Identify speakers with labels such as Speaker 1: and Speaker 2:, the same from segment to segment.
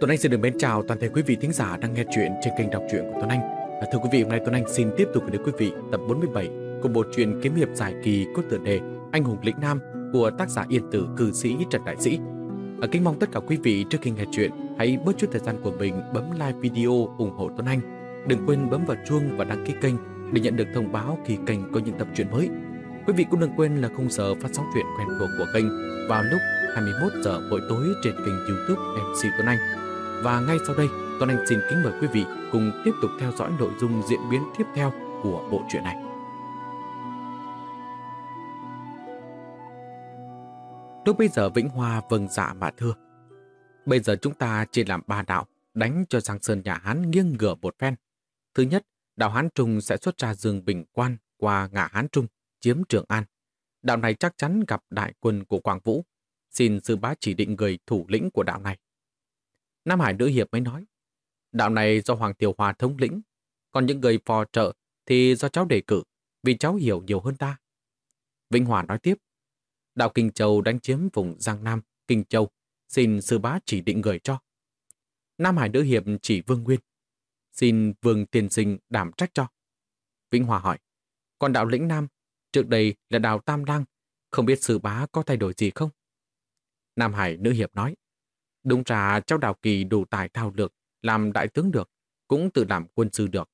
Speaker 1: Tuấn Anh xin được mến chào toàn thể quý vị thính giả đang nghe chuyện trên kênh đọc truyện của Tuấn Anh. À, thưa quý vị, hôm nay Tuấn Anh xin tiếp tục gửi đến quý vị tập 47 của bộ truyện kiếm hiệp giải kỳ có tựa đề Anh hùng lĩnh nam của tác giả Yên Tử cư sĩ Trần Đại Sĩ. À, kính mong tất cả quý vị trước khi nghe chuyện hãy bớt chút thời gian của mình bấm like video ủng hộ Tuấn Anh. Đừng quên bấm vào chuông và đăng ký kênh để nhận được thông báo khi kênh có những tập truyện mới. Quý vị cũng đừng quên là khung giờ phát sóng truyện quen thuộc của kênh vào lúc 21 giờ buổi tối trên kênh YouTube MC Tuấn Anh. Và ngay sau đây, Tuấn Anh xin kính mời quý vị cùng tiếp tục theo dõi nội dung diễn biến tiếp theo của bộ truyện này. Lúc bây giờ Vĩnh Hoa vâng dạ mà thưa. Bây giờ chúng ta chỉ làm ba đạo, đánh cho Giang Sơn nhà Hán nghiêng ngửa một phen. Thứ nhất, đạo Hán Trung sẽ xuất ra Dương Bình Quan qua ngã Hán Trung, chiếm Trường An. Đạo này chắc chắn gặp đại quân của Quảng Vũ. Xin sư bá chỉ định người thủ lĩnh của đạo này. Nam Hải Nữ Hiệp mới nói, đạo này do Hoàng Tiểu Hòa thống lĩnh, còn những người phò trợ thì do cháu đề cử, vì cháu hiểu nhiều hơn ta. Vĩnh Hòa nói tiếp, đạo Kinh Châu đánh chiếm vùng Giang Nam, Kinh Châu, xin sư bá chỉ định người cho. Nam Hải Nữ Hiệp chỉ Vương Nguyên, xin Vương Tiên Sinh đảm trách cho. Vĩnh Hòa hỏi, còn đạo lĩnh Nam, trước đây là đạo Tam Đăng, không biết sư bá có thay đổi gì không? Nam Hải Nữ Hiệp nói, Đúng ra cháu Đào Kỳ đủ tài thao lược, làm đại tướng được, cũng tự làm quân sư được.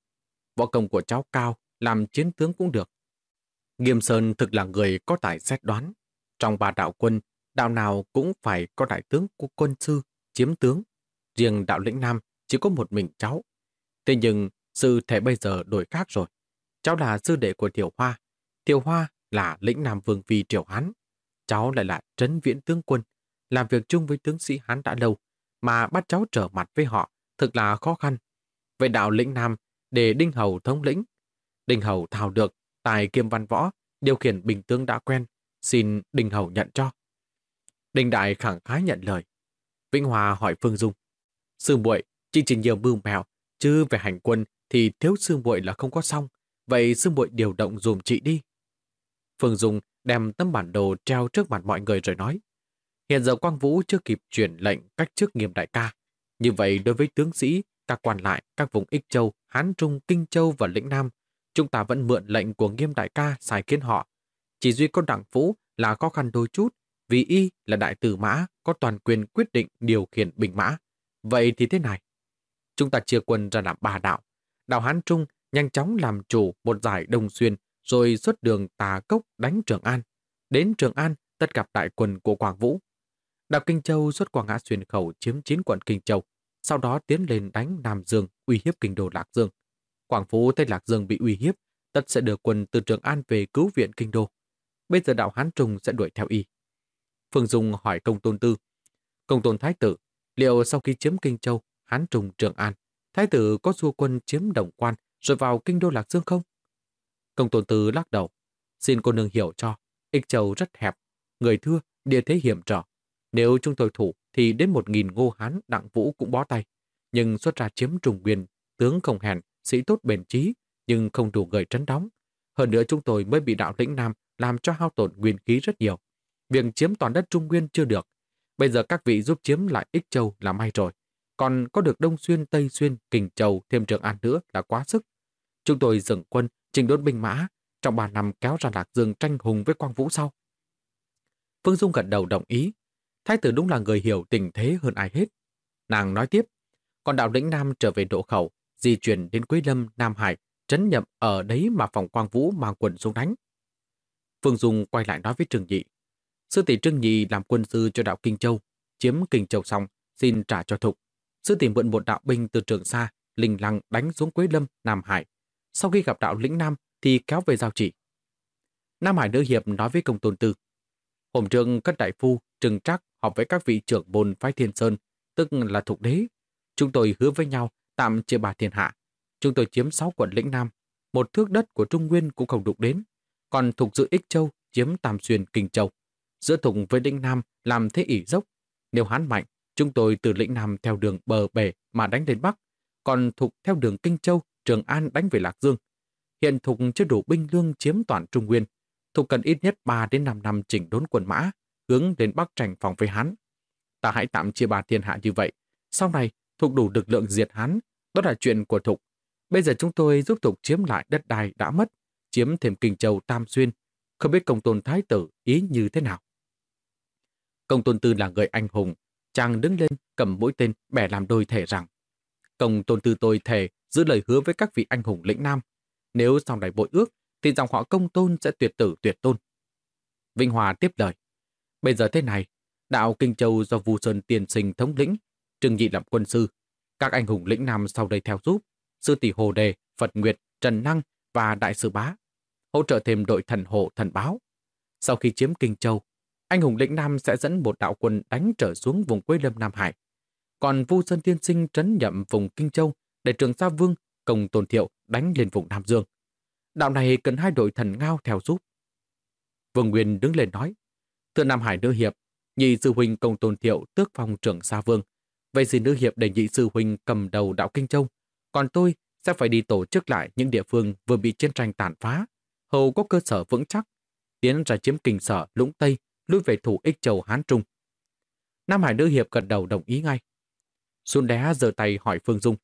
Speaker 1: Võ công của cháu cao, làm chiến tướng cũng được. Nghiêm Sơn thực là người có tài xét đoán. Trong ba đạo quân, đạo nào cũng phải có đại tướng của quân sư, chiếm tướng. Riêng đạo lĩnh Nam chỉ có một mình cháu. Thế nhưng, sư thể bây giờ đổi khác rồi. Cháu là sư đệ của Tiểu Hoa. Tiểu Hoa là lĩnh Nam Vương Phi Triều Hán. Cháu lại là trấn viễn tướng quân, làm việc chung với tướng sĩ Hán đã lâu, mà bắt cháu trở mặt với họ thực là khó khăn. Vậy đạo lĩnh Nam để Đinh Hầu thống lĩnh. Đinh Hầu thảo được, tài kiêm văn võ, điều khiển bình tướng đã quen, xin Đinh Hầu nhận cho. Đinh Đại khẳng khái nhận lời. Vĩnh Hòa hỏi Phương Dung. Sư muội chỉ chỉ nhiều mưu mèo, chứ về hành quân thì thiếu sư muội là không có xong. Vậy sư muội điều động dùm chị đi. Phương Dung đem tấm bản đồ treo trước mặt mọi người rồi nói. Hiện giờ Quang Vũ chưa kịp chuyển lệnh cách chức nghiêm đại ca. Như vậy đối với tướng sĩ, các quan lại, các vùng Ích Châu, Hán Trung, Kinh Châu và Lĩnh Nam, chúng ta vẫn mượn lệnh của nghiêm đại ca sai khiến họ. Chỉ duy có đảng vũ là khó khăn đôi chút, vì y là đại tử mã, có toàn quyền quyết định điều khiển bình mã. Vậy thì thế này, chúng ta chia quân ra làm ba đạo. Đạo Hán Trung nhanh chóng làm chủ một giải Đông Xuyên, rồi xuất đường tà cốc đánh Trường An. Đến Trường An, tất gặp đại quân của Quảng Vũ. Đạo Kinh Châu xuất qua ngã xuyên khẩu chiếm chín quận Kinh Châu, sau đó tiến lên đánh Nam Dương, uy hiếp kinh đô Lạc Dương. Quảng Phú thấy Lạc Dương bị uy hiếp, tất sẽ đưa quân từ Trường An về cứu viện kinh đô. Bây giờ đạo Hán Trung sẽ đuổi theo y. Phương Dung hỏi công tôn tư. Công tôn Thái tử, liệu sau khi chiếm Kinh Châu, Hán Trung, Trường An, Thái tử có xua quân chiếm Đồng Quan rồi vào kinh đô Lạc Dương không? Công tôn tư lắc đầu. Xin cô nương hiểu cho, Ích Châu rất hẹp, người thưa, địa thế hiểm trở. Nếu chúng tôi thủ thì đến một nghìn ngô hán đặng vũ cũng bó tay. Nhưng xuất ra chiếm trùng Quyền tướng không hẹn sĩ tốt bền trí, nhưng không đủ người trấn đóng. Hơn nữa chúng tôi mới bị đạo lĩnh Nam làm cho hao tổn nguyên khí rất nhiều. Việc chiếm toàn đất Trung Nguyên chưa được. Bây giờ các vị giúp chiếm lại Ích Châu là may rồi. Còn có được Đông Xuyên, Tây Xuyên, Kình Châu, thêm Trường An nữa là quá sức. Chúng tôi dừng quân, trình đốn binh mã, trong 3 năm kéo ra Lạc Dương tranh hùng với Quang Vũ sau. Phương Dung gật đầu đồng ý, Thái tử đúng là người hiểu tình thế hơn ai hết. Nàng nói tiếp, còn đạo lĩnh Nam trở về độ khẩu, di chuyển đến Quế Lâm, Nam Hải, trấn nhậm ở đấy mà phòng Quang Vũ mang quân xuống đánh. Phương Dung quay lại nói với Trương Nhị. Sư tỷ Trương Nhị làm quân sư cho đạo Kinh Châu, chiếm Kinh Châu xong, xin trả cho Thục. Sư tỷ mượn một đạo binh từ trường xa, linh lăng đánh xuống Quế Lâm, Nam Hải. Sau khi gặp đạo lĩnh Nam thì kéo về giao chỉ. Nam Hải Nữ Hiệp nói với công tôn tư. Hôm trương các đại phu, trừng trắc họp với các vị trưởng bồn phái thiên sơn, tức là Thục đế. Chúng tôi hứa với nhau tạm chia bà thiên hạ. Chúng tôi chiếm 6 quận lĩnh Nam, một thước đất của Trung Nguyên cũng không đụng đến. Còn thuộc giữ Ích Châu chiếm Tam Xuyên Kinh Châu. Giữa thùng với lĩnh Nam làm thế ỉ dốc. Nếu hán mạnh, chúng tôi từ lĩnh Nam theo đường bờ bể mà đánh đến Bắc. Còn thục theo đường Kinh Châu, Trường An đánh về Lạc Dương. Hiện thục chưa đủ binh lương chiếm toàn Trung Nguyên. Thục cần ít nhất 3 đến 5 năm chỉnh đốn quân mã, hướng đến Bắc tranh phòng với hắn. Ta hãy tạm chia ba thiên hạ như vậy, Sau này, Thục đủ lực lượng diệt Hán, đó là chuyện của Thục. Bây giờ chúng tôi giúp Thục chiếm lại đất đai đã mất, chiếm thêm Kinh Châu Tam Xuyên. Không biết công tôn thái tử ý như thế nào. Công tôn tư là người anh hùng. Chàng đứng lên cầm mũi tên bẻ làm đôi thể rằng Công tôn tư tôi thề giữ lời hứa với các vị anh hùng lĩnh nam. Nếu sau này bội ước thì dòng họ công tôn sẽ tuyệt tử tuyệt tôn. Vinh Hòa tiếp lời. Bây giờ thế này, đạo Kinh Châu do Vu Sơn tiền sinh thống lĩnh, Trương Nhị làm quân sư. Các anh hùng lĩnh nam sau đây theo giúp, sư tỷ Hồ Đề, Phật Nguyệt, Trần Năng và Đại sư Bá, hỗ trợ thêm đội thần hộ thần báo. Sau khi chiếm Kinh Châu, anh hùng lĩnh nam sẽ dẫn một đạo quân đánh trở xuống vùng quê lâm Nam Hải. Còn Vu Sơn tiên sinh trấn nhậm vùng Kinh Châu để trường Sa Vương công tôn thiệu đánh lên vùng Nam Dương. Đạo này cần hai đội thần ngao theo giúp. Vương Nguyên đứng lên nói, Thưa Nam Hải Nữ Hiệp, nhị sư huynh công tôn thiệu tước phong trưởng Sa Vương. Vậy xin Nữ Hiệp để nhị sư huynh cầm đầu đạo Kinh Châu, còn tôi sẽ phải đi tổ chức lại những địa phương vừa bị chiến tranh tàn phá, hầu có cơ sở vững chắc, tiến ra chiếm kinh sở Lũng Tây, lui về thủ ích châu Hán Trung. Nam Hải Nữ Hiệp gật đầu đồng ý ngay. Xuân đé giơ tay hỏi Phương Dung.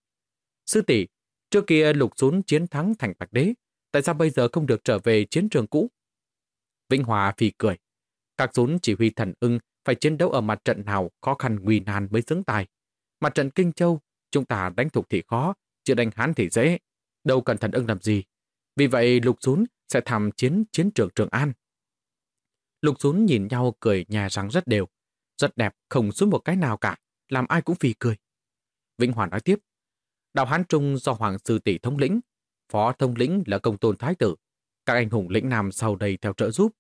Speaker 1: Sư tỷ, trước kia lục xuống chiến thắng thành Bạch Đế, tại sao bây giờ không được trở về chiến trường cũ? Vĩnh Hòa phì cười. Các rún chỉ huy thần ưng phải chiến đấu ở mặt trận nào khó khăn nguy nan mới xứng tài. Mặt trận Kinh Châu, chúng ta đánh thục thì khó, chưa đánh hán thì dễ. Đâu cần thần ưng làm gì. Vì vậy lục rún sẽ tham chiến chiến trường Trường An. Lục rún nhìn nhau cười nhà răng rất đều. Rất đẹp, không xuống một cái nào cả, làm ai cũng phì cười. Vĩnh Hòa nói tiếp. Đạo Hán Trung do Hoàng Sư Tỷ thống lĩnh, Phó thông lĩnh là công tôn thái tử. Các anh hùng lĩnh nam sau đây theo trợ giúp.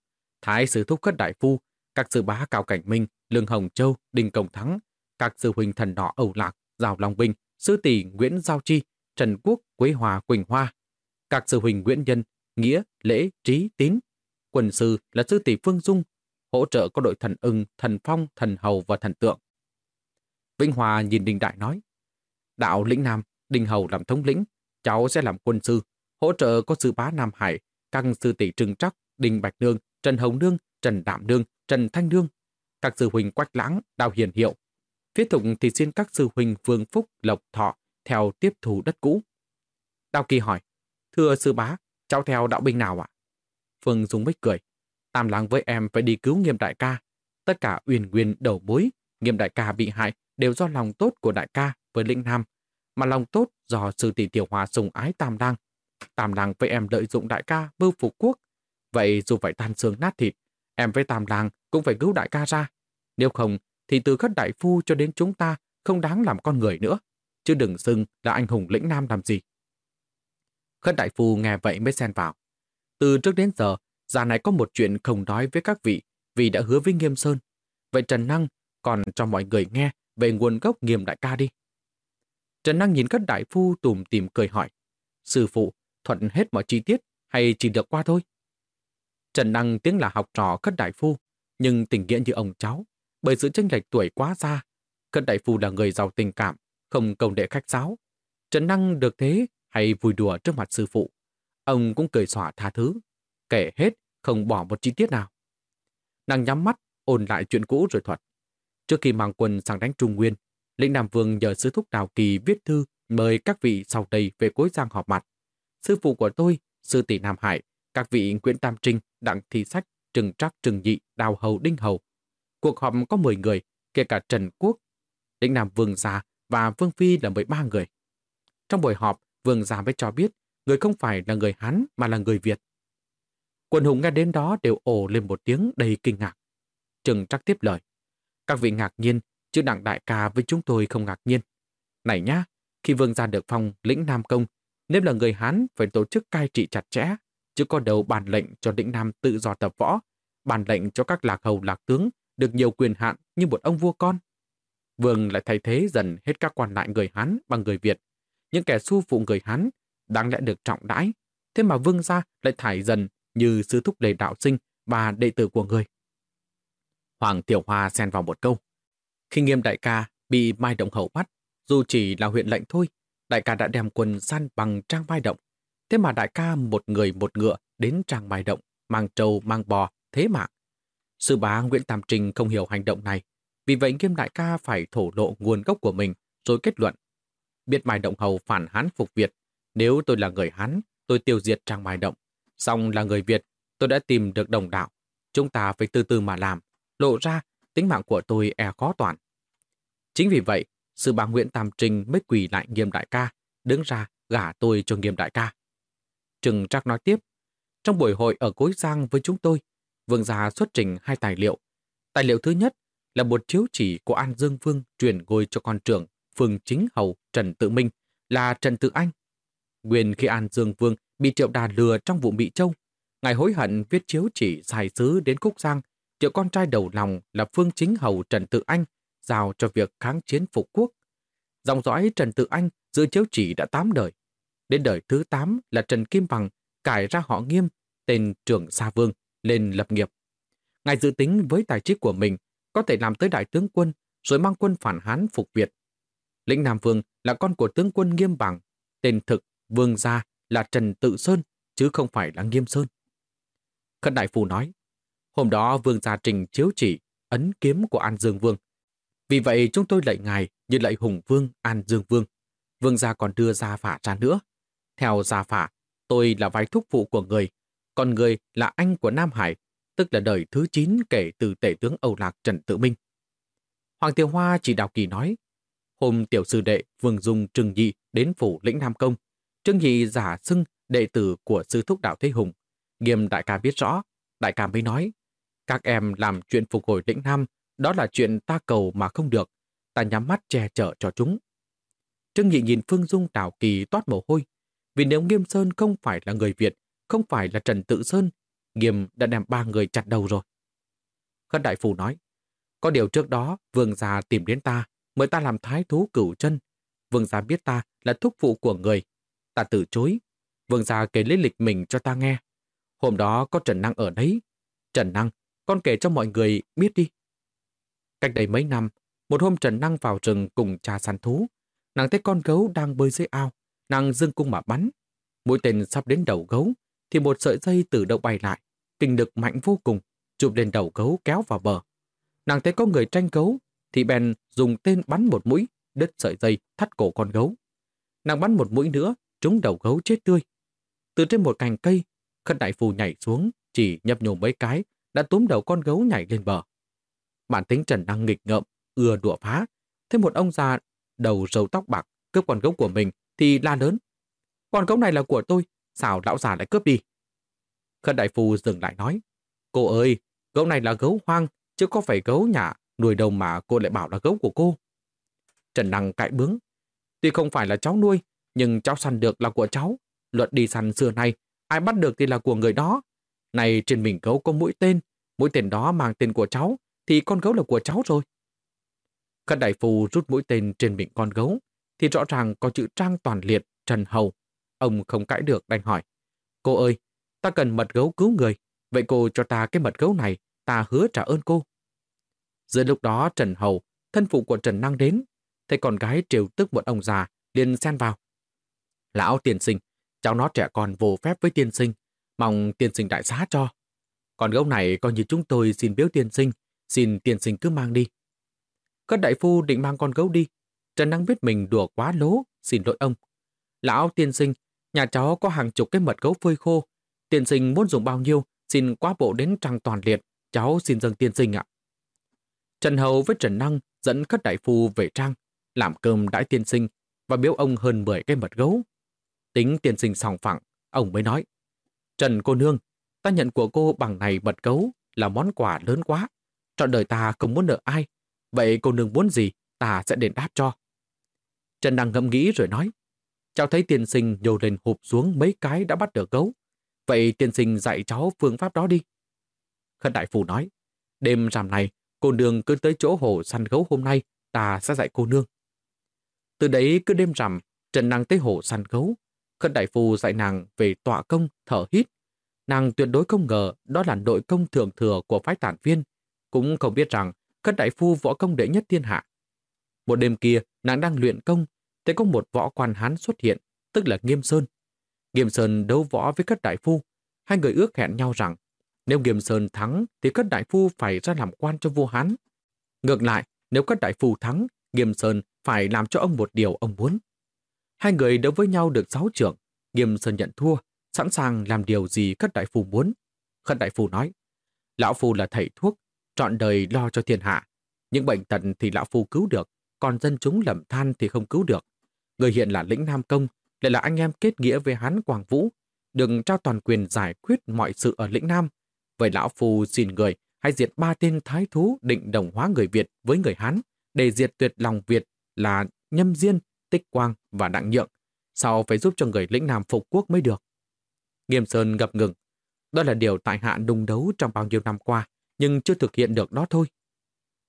Speaker 1: Thái sứ thúc khất đại phu, các sư bá Cao Cảnh Minh, Lương Hồng Châu, Đinh Công Thắng, các sư huynh thần đỏ Âu Lạc, giao Long Binh, sư tỷ Nguyễn Giao Chi, Trần Quốc, Quế Hòa, Quỳnh Hoa, các sư huynh Nguyễn Nhân, Nghĩa, Lễ, Trí, Tín. Quần sư là sư tỷ Phương Dung, hỗ trợ có đội thần ưng, thần phong, thần hầu và thần tượng. Vĩnh Hòa nhìn Đinh Đại nói, đạo lĩnh Nam, Đinh Hầu làm thống lĩnh, cháu sẽ làm quân sư, hỗ trợ có sư bá Nam Hải, các sư tỷ Trừng Trắc, đình Bạch Nương, Trần Hồng Nương, Trần Đạm Nương, Trần Thanh Nương, các sư huynh Quách Lãng, Đào Hiền Hiệu. Phía tục thì xin các sư huynh Vương Phúc, Lộc Thọ theo tiếp thủ đất cũ. Đào Kỳ hỏi, thưa sư bá, cháu theo đạo binh nào ạ? Phương Dung Bích cười, tam lắng với em phải đi cứu nghiêm đại ca. Tất cả uyển nguyên đầu bối, nghiêm đại ca bị hại đều do lòng tốt của đại ca với lĩnh nam, mà lòng tốt do sư tỷ tiểu hòa sùng ái tam đăng. Tam đăng với em lợi dụng đại ca bưu phục quốc. Vậy dù phải tan xương nát thịt, em với tam đăng cũng phải cứu đại ca ra. Nếu không, thì từ khất đại phu cho đến chúng ta không đáng làm con người nữa. Chứ đừng xưng là anh hùng lĩnh nam làm gì. Khất đại phu nghe vậy mới xen vào. Từ trước đến giờ, già này có một chuyện không nói với các vị vì đã hứa với Nghiêm Sơn. Vậy Trần Năng còn cho mọi người nghe về nguồn gốc Nghiêm đại ca đi. Trần Năng nhìn các đại phu tùm tìm cười hỏi. Sư phụ, thuận hết mọi chi tiết hay chỉ được qua thôi? Trần Năng tiếng là học trò cất đại phu, nhưng tình nghĩa như ông cháu, bởi sự tranh lệch tuổi quá xa. Cất đại phu là người giàu tình cảm, không công đệ khách giáo. Trần Năng được thế hay vui đùa trước mặt sư phụ. Ông cũng cười xỏa tha thứ, kể hết, không bỏ một chi tiết nào. Nàng nhắm mắt, ôn lại chuyện cũ rồi thuật. Trước khi mang quân sang đánh Trung Nguyên, Lĩnh Nam Vương nhờ sứ thúc Đào Kỳ viết thư mời các vị sau đây về cuối giang họp mặt. Sư phụ của tôi, sư tỷ Nam Hải, các vị Nguyễn Tam Trinh, Đặng Thi Sách, Trừng trác Trừng Nhị, Đào Hầu, Đinh Hầu. Cuộc họp có 10 người, kể cả Trần Quốc, Lĩnh Nam Vương Gia và Vương Phi là 13 người. Trong buổi họp, Vương Gia mới cho biết người không phải là người Hán mà là người Việt. Quần hùng nghe đến đó đều ồ lên một tiếng đầy kinh ngạc. Trừng trác tiếp lời. Các vị ngạc nhiên chứ đặng đại ca với chúng tôi không ngạc nhiên. Này nhá, khi vương gia được phong lĩnh Nam Công, nếu là người Hán phải tổ chức cai trị chặt chẽ, chứ có đầu bàn lệnh cho lĩnh Nam tự do tập võ, bàn lệnh cho các lạc hầu lạc tướng được nhiều quyền hạn như một ông vua con. Vương lại thay thế dần hết các quan lại người Hán bằng người Việt. Những kẻ su phụ người Hán đáng lẽ được trọng đãi, thế mà vương gia lại thải dần như sư thúc đề đạo sinh và đệ tử của người. Hoàng Tiểu Hoa xen vào một câu. Khi nghiêm đại ca bị Mai Động Hậu bắt, dù chỉ là huyện lệnh thôi, đại ca đã đem quân săn bằng trang Mai Động. Thế mà đại ca một người một ngựa đến trang Mai Động, mang trâu, mang bò, thế mạng. Sư bá Nguyễn Tam trình không hiểu hành động này, vì vậy nghiêm đại ca phải thổ lộ nguồn gốc của mình rồi kết luận. Biết Mai Động Hầu phản Hán phục Việt, nếu tôi là người Hán, tôi tiêu diệt Trang Mai Động. Xong là người Việt, tôi đã tìm được đồng đạo. Chúng ta phải từ từ mà làm, lộ ra tính mạng của tôi e khó toàn. Chính vì vậy, sư bà Nguyễn Tam Trinh mới quỳ lại nghiêm đại ca, đứng ra gả tôi cho nghiêm đại ca. Trừng Trác nói tiếp, trong buổi hội ở Cối Giang với chúng tôi, Vương gia xuất trình hai tài liệu. Tài liệu thứ nhất là một chiếu chỉ của An Dương Vương truyền ngôi cho con trưởng Phương Chính Hầu Trần Tự Minh là Trần Tự Anh. Nguyên khi An Dương Vương bị Triệu Đà lừa trong vụ Mỹ Châu, ngài hối hận viết chiếu chỉ giải sứ đến Cúc Giang, triệu con trai đầu lòng là Phương Chính Hầu Trần Tự Anh giao cho việc kháng chiến phục quốc. Dòng dõi Trần Tự Anh giữ chiếu chỉ đã tám đời. Đến đời thứ tám là Trần Kim Bằng cải ra họ nghiêm, tên trưởng Sa Vương, lên lập nghiệp. Ngài dự tính với tài trí của mình có thể làm tới đại tướng quân rồi mang quân phản Hán phục Việt. Lĩnh Nam Vương là con của tướng quân Nghiêm Bằng, tên thực Vương gia là Trần Tự Sơn, chứ không phải là Nghiêm Sơn. Khất Đại phù nói, hôm đó Vương gia trình chiếu chỉ ấn kiếm của An Dương Vương. Vì vậy chúng tôi lạy ngài như lạy Hùng Vương, An Dương Vương. Vương gia còn đưa gia phả ra nữa. Theo gia phả, tôi là vai thúc phụ của người, còn người là anh của Nam Hải, tức là đời thứ 9 kể từ tể tướng Âu Lạc Trần Tự Minh. Hoàng Tiểu Hoa chỉ đào kỳ nói, hôm tiểu sư đệ Vương Dung Trừng Nhị đến phủ lĩnh Nam Công, Trương Nhị giả xưng đệ tử của sư thúc đạo Thế Hùng. Nghiêm đại ca biết rõ, đại ca mới nói, các em làm chuyện phục hồi lĩnh Nam, đó là chuyện ta cầu mà không được, ta nhắm mắt che chở cho chúng. Trương Nhị nhìn Phương Dung đào kỳ toát mồ hôi, vì nếu Nghiêm Sơn không phải là người Việt, không phải là Trần Tự Sơn, Nghiêm đã đem ba người chặt đầu rồi. Khất Đại Phù nói, có điều trước đó vương gia tìm đến ta, mời ta làm thái thú cửu chân. Vương gia biết ta là thúc phụ của người. Ta từ chối. Vương gia kể lý lịch mình cho ta nghe. Hôm đó có Trần Năng ở đấy. Trần Năng, con kể cho mọi người biết đi. Cách đây mấy năm, một hôm Trần Năng vào rừng cùng cha săn thú. Nàng thấy con gấu đang bơi dưới ao. Nàng dưng cung mà bắn. Mũi tên sắp đến đầu gấu, thì một sợi dây từ đâu bay lại. Kinh lực mạnh vô cùng, chụp lên đầu gấu kéo vào bờ. Nàng thấy có người tranh gấu, thì bèn dùng tên bắn một mũi, đứt sợi dây, thắt cổ con gấu. Nàng bắn một mũi nữa, trúng đầu gấu chết tươi. Từ trên một cành cây, khất đại phù nhảy xuống, chỉ nhập nhổ mấy cái, đã túm đầu con gấu nhảy lên bờ. Bản tính Trần đang nghịch ngợm, ưa đùa phá. Thế một ông già đầu râu tóc bạc cướp con gấu của mình thì la lớn. Con gấu này là của tôi, sao lão già lại cướp đi? Khất đại phu dừng lại nói. Cô ơi, gấu này là gấu hoang, chứ có phải gấu nhà nuôi đâu mà cô lại bảo là gấu của cô. Trần Năng cãi bướng. Tuy không phải là cháu nuôi, nhưng cháu săn được là của cháu. Luật đi săn xưa nay, ai bắt được thì là của người đó. Này trên mình gấu có mũi tên, mũi tên đó mang tên của cháu, thì con gấu là của cháu rồi. Khất đại phu rút mũi tên trên miệng con gấu, thì rõ ràng có chữ trang toàn liệt, Trần Hầu. Ông không cãi được đành hỏi. Cô ơi, ta cần mật gấu cứu người, vậy cô cho ta cái mật gấu này, ta hứa trả ơn cô. Giữa lúc đó Trần Hầu, thân phụ của Trần Năng đến, thấy con gái triều tức một ông già, liền xen vào. Lão tiên sinh, cháu nó trẻ con vô phép với tiên sinh, mong tiên sinh đại xá cho. Còn gấu này coi như chúng tôi xin biếu tiên sinh, xin tiên sinh cứ mang đi. Các đại phu định mang con gấu đi, Trần Năng biết mình đùa quá lố, xin lỗi ông. Lão tiên sinh, nhà cháu có hàng chục cái mật gấu phơi khô. Tiên sinh muốn dùng bao nhiêu, xin quá bộ đến trăng toàn liệt. Cháu xin dâng tiên sinh ạ. Trần Hầu với Trần Năng dẫn các đại phu về trang, làm cơm đãi tiên sinh và biếu ông hơn 10 cái mật gấu. Tính tiên sinh sòng phẳng, ông mới nói. Trần cô nương, ta nhận của cô bằng này mật gấu là món quà lớn quá. Trọn đời ta không muốn nợ ai. Vậy cô nương muốn gì, ta sẽ đền đáp cho. Trần Đăng ngẫm nghĩ rồi nói, cháu thấy tiên sinh nhô lên hụp xuống mấy cái đã bắt được gấu. Vậy tiên sinh dạy cháu phương pháp đó đi. Khất đại phù nói, đêm rằm này, cô nương cứ tới chỗ hồ săn gấu hôm nay, ta sẽ dạy cô nương. Từ đấy cứ đêm rằm, Trần Năng tới hồ săn gấu. Khân đại phù dạy nàng về tọa công, thở hít. Nàng tuyệt đối không ngờ đó là nội công thường thừa của phái tản viên. Cũng không biết rằng Khân đại phu võ công đệ nhất thiên hạ. Một đêm kia, nàng đang luyện công thì có một võ quan hán xuất hiện, tức là Nghiêm Sơn. Nghiêm Sơn đấu võ với Cất Đại Phu. Hai người ước hẹn nhau rằng, nếu Nghiêm Sơn thắng thì Cất Đại Phu phải ra làm quan cho vua Hán. Ngược lại, nếu Cất Đại Phu thắng Nghiêm Sơn phải làm cho ông một điều ông muốn. Hai người đấu với nhau được sáu trưởng, Nghiêm Sơn nhận thua, sẵn sàng làm điều gì Khất Đại Phu muốn. Khất Đại Phu nói, Lão Phu là thầy thuốc, trọn đời lo cho thiên hạ. Những bệnh tật thì Lão Phu cứu được, còn dân chúng lầm than thì không cứu được. Người hiện là lĩnh Nam Công, lại là anh em kết nghĩa với Hán Quảng Vũ, đừng trao toàn quyền giải quyết mọi sự ở lĩnh Nam. Vậy Lão Phu xin người hãy diệt ba tên thái thú định đồng hóa người Việt với người Hán, để diệt tuyệt lòng Việt là Nhâm Diên, Tích Quang và Đặng Nhượng. Sau phải giúp cho người lĩnh Nam phục quốc mới được. Nghiêm Sơn ngập ngừng. Đó là điều tại hạ đung đấu trong bao nhiêu năm qua, nhưng chưa thực hiện được đó thôi.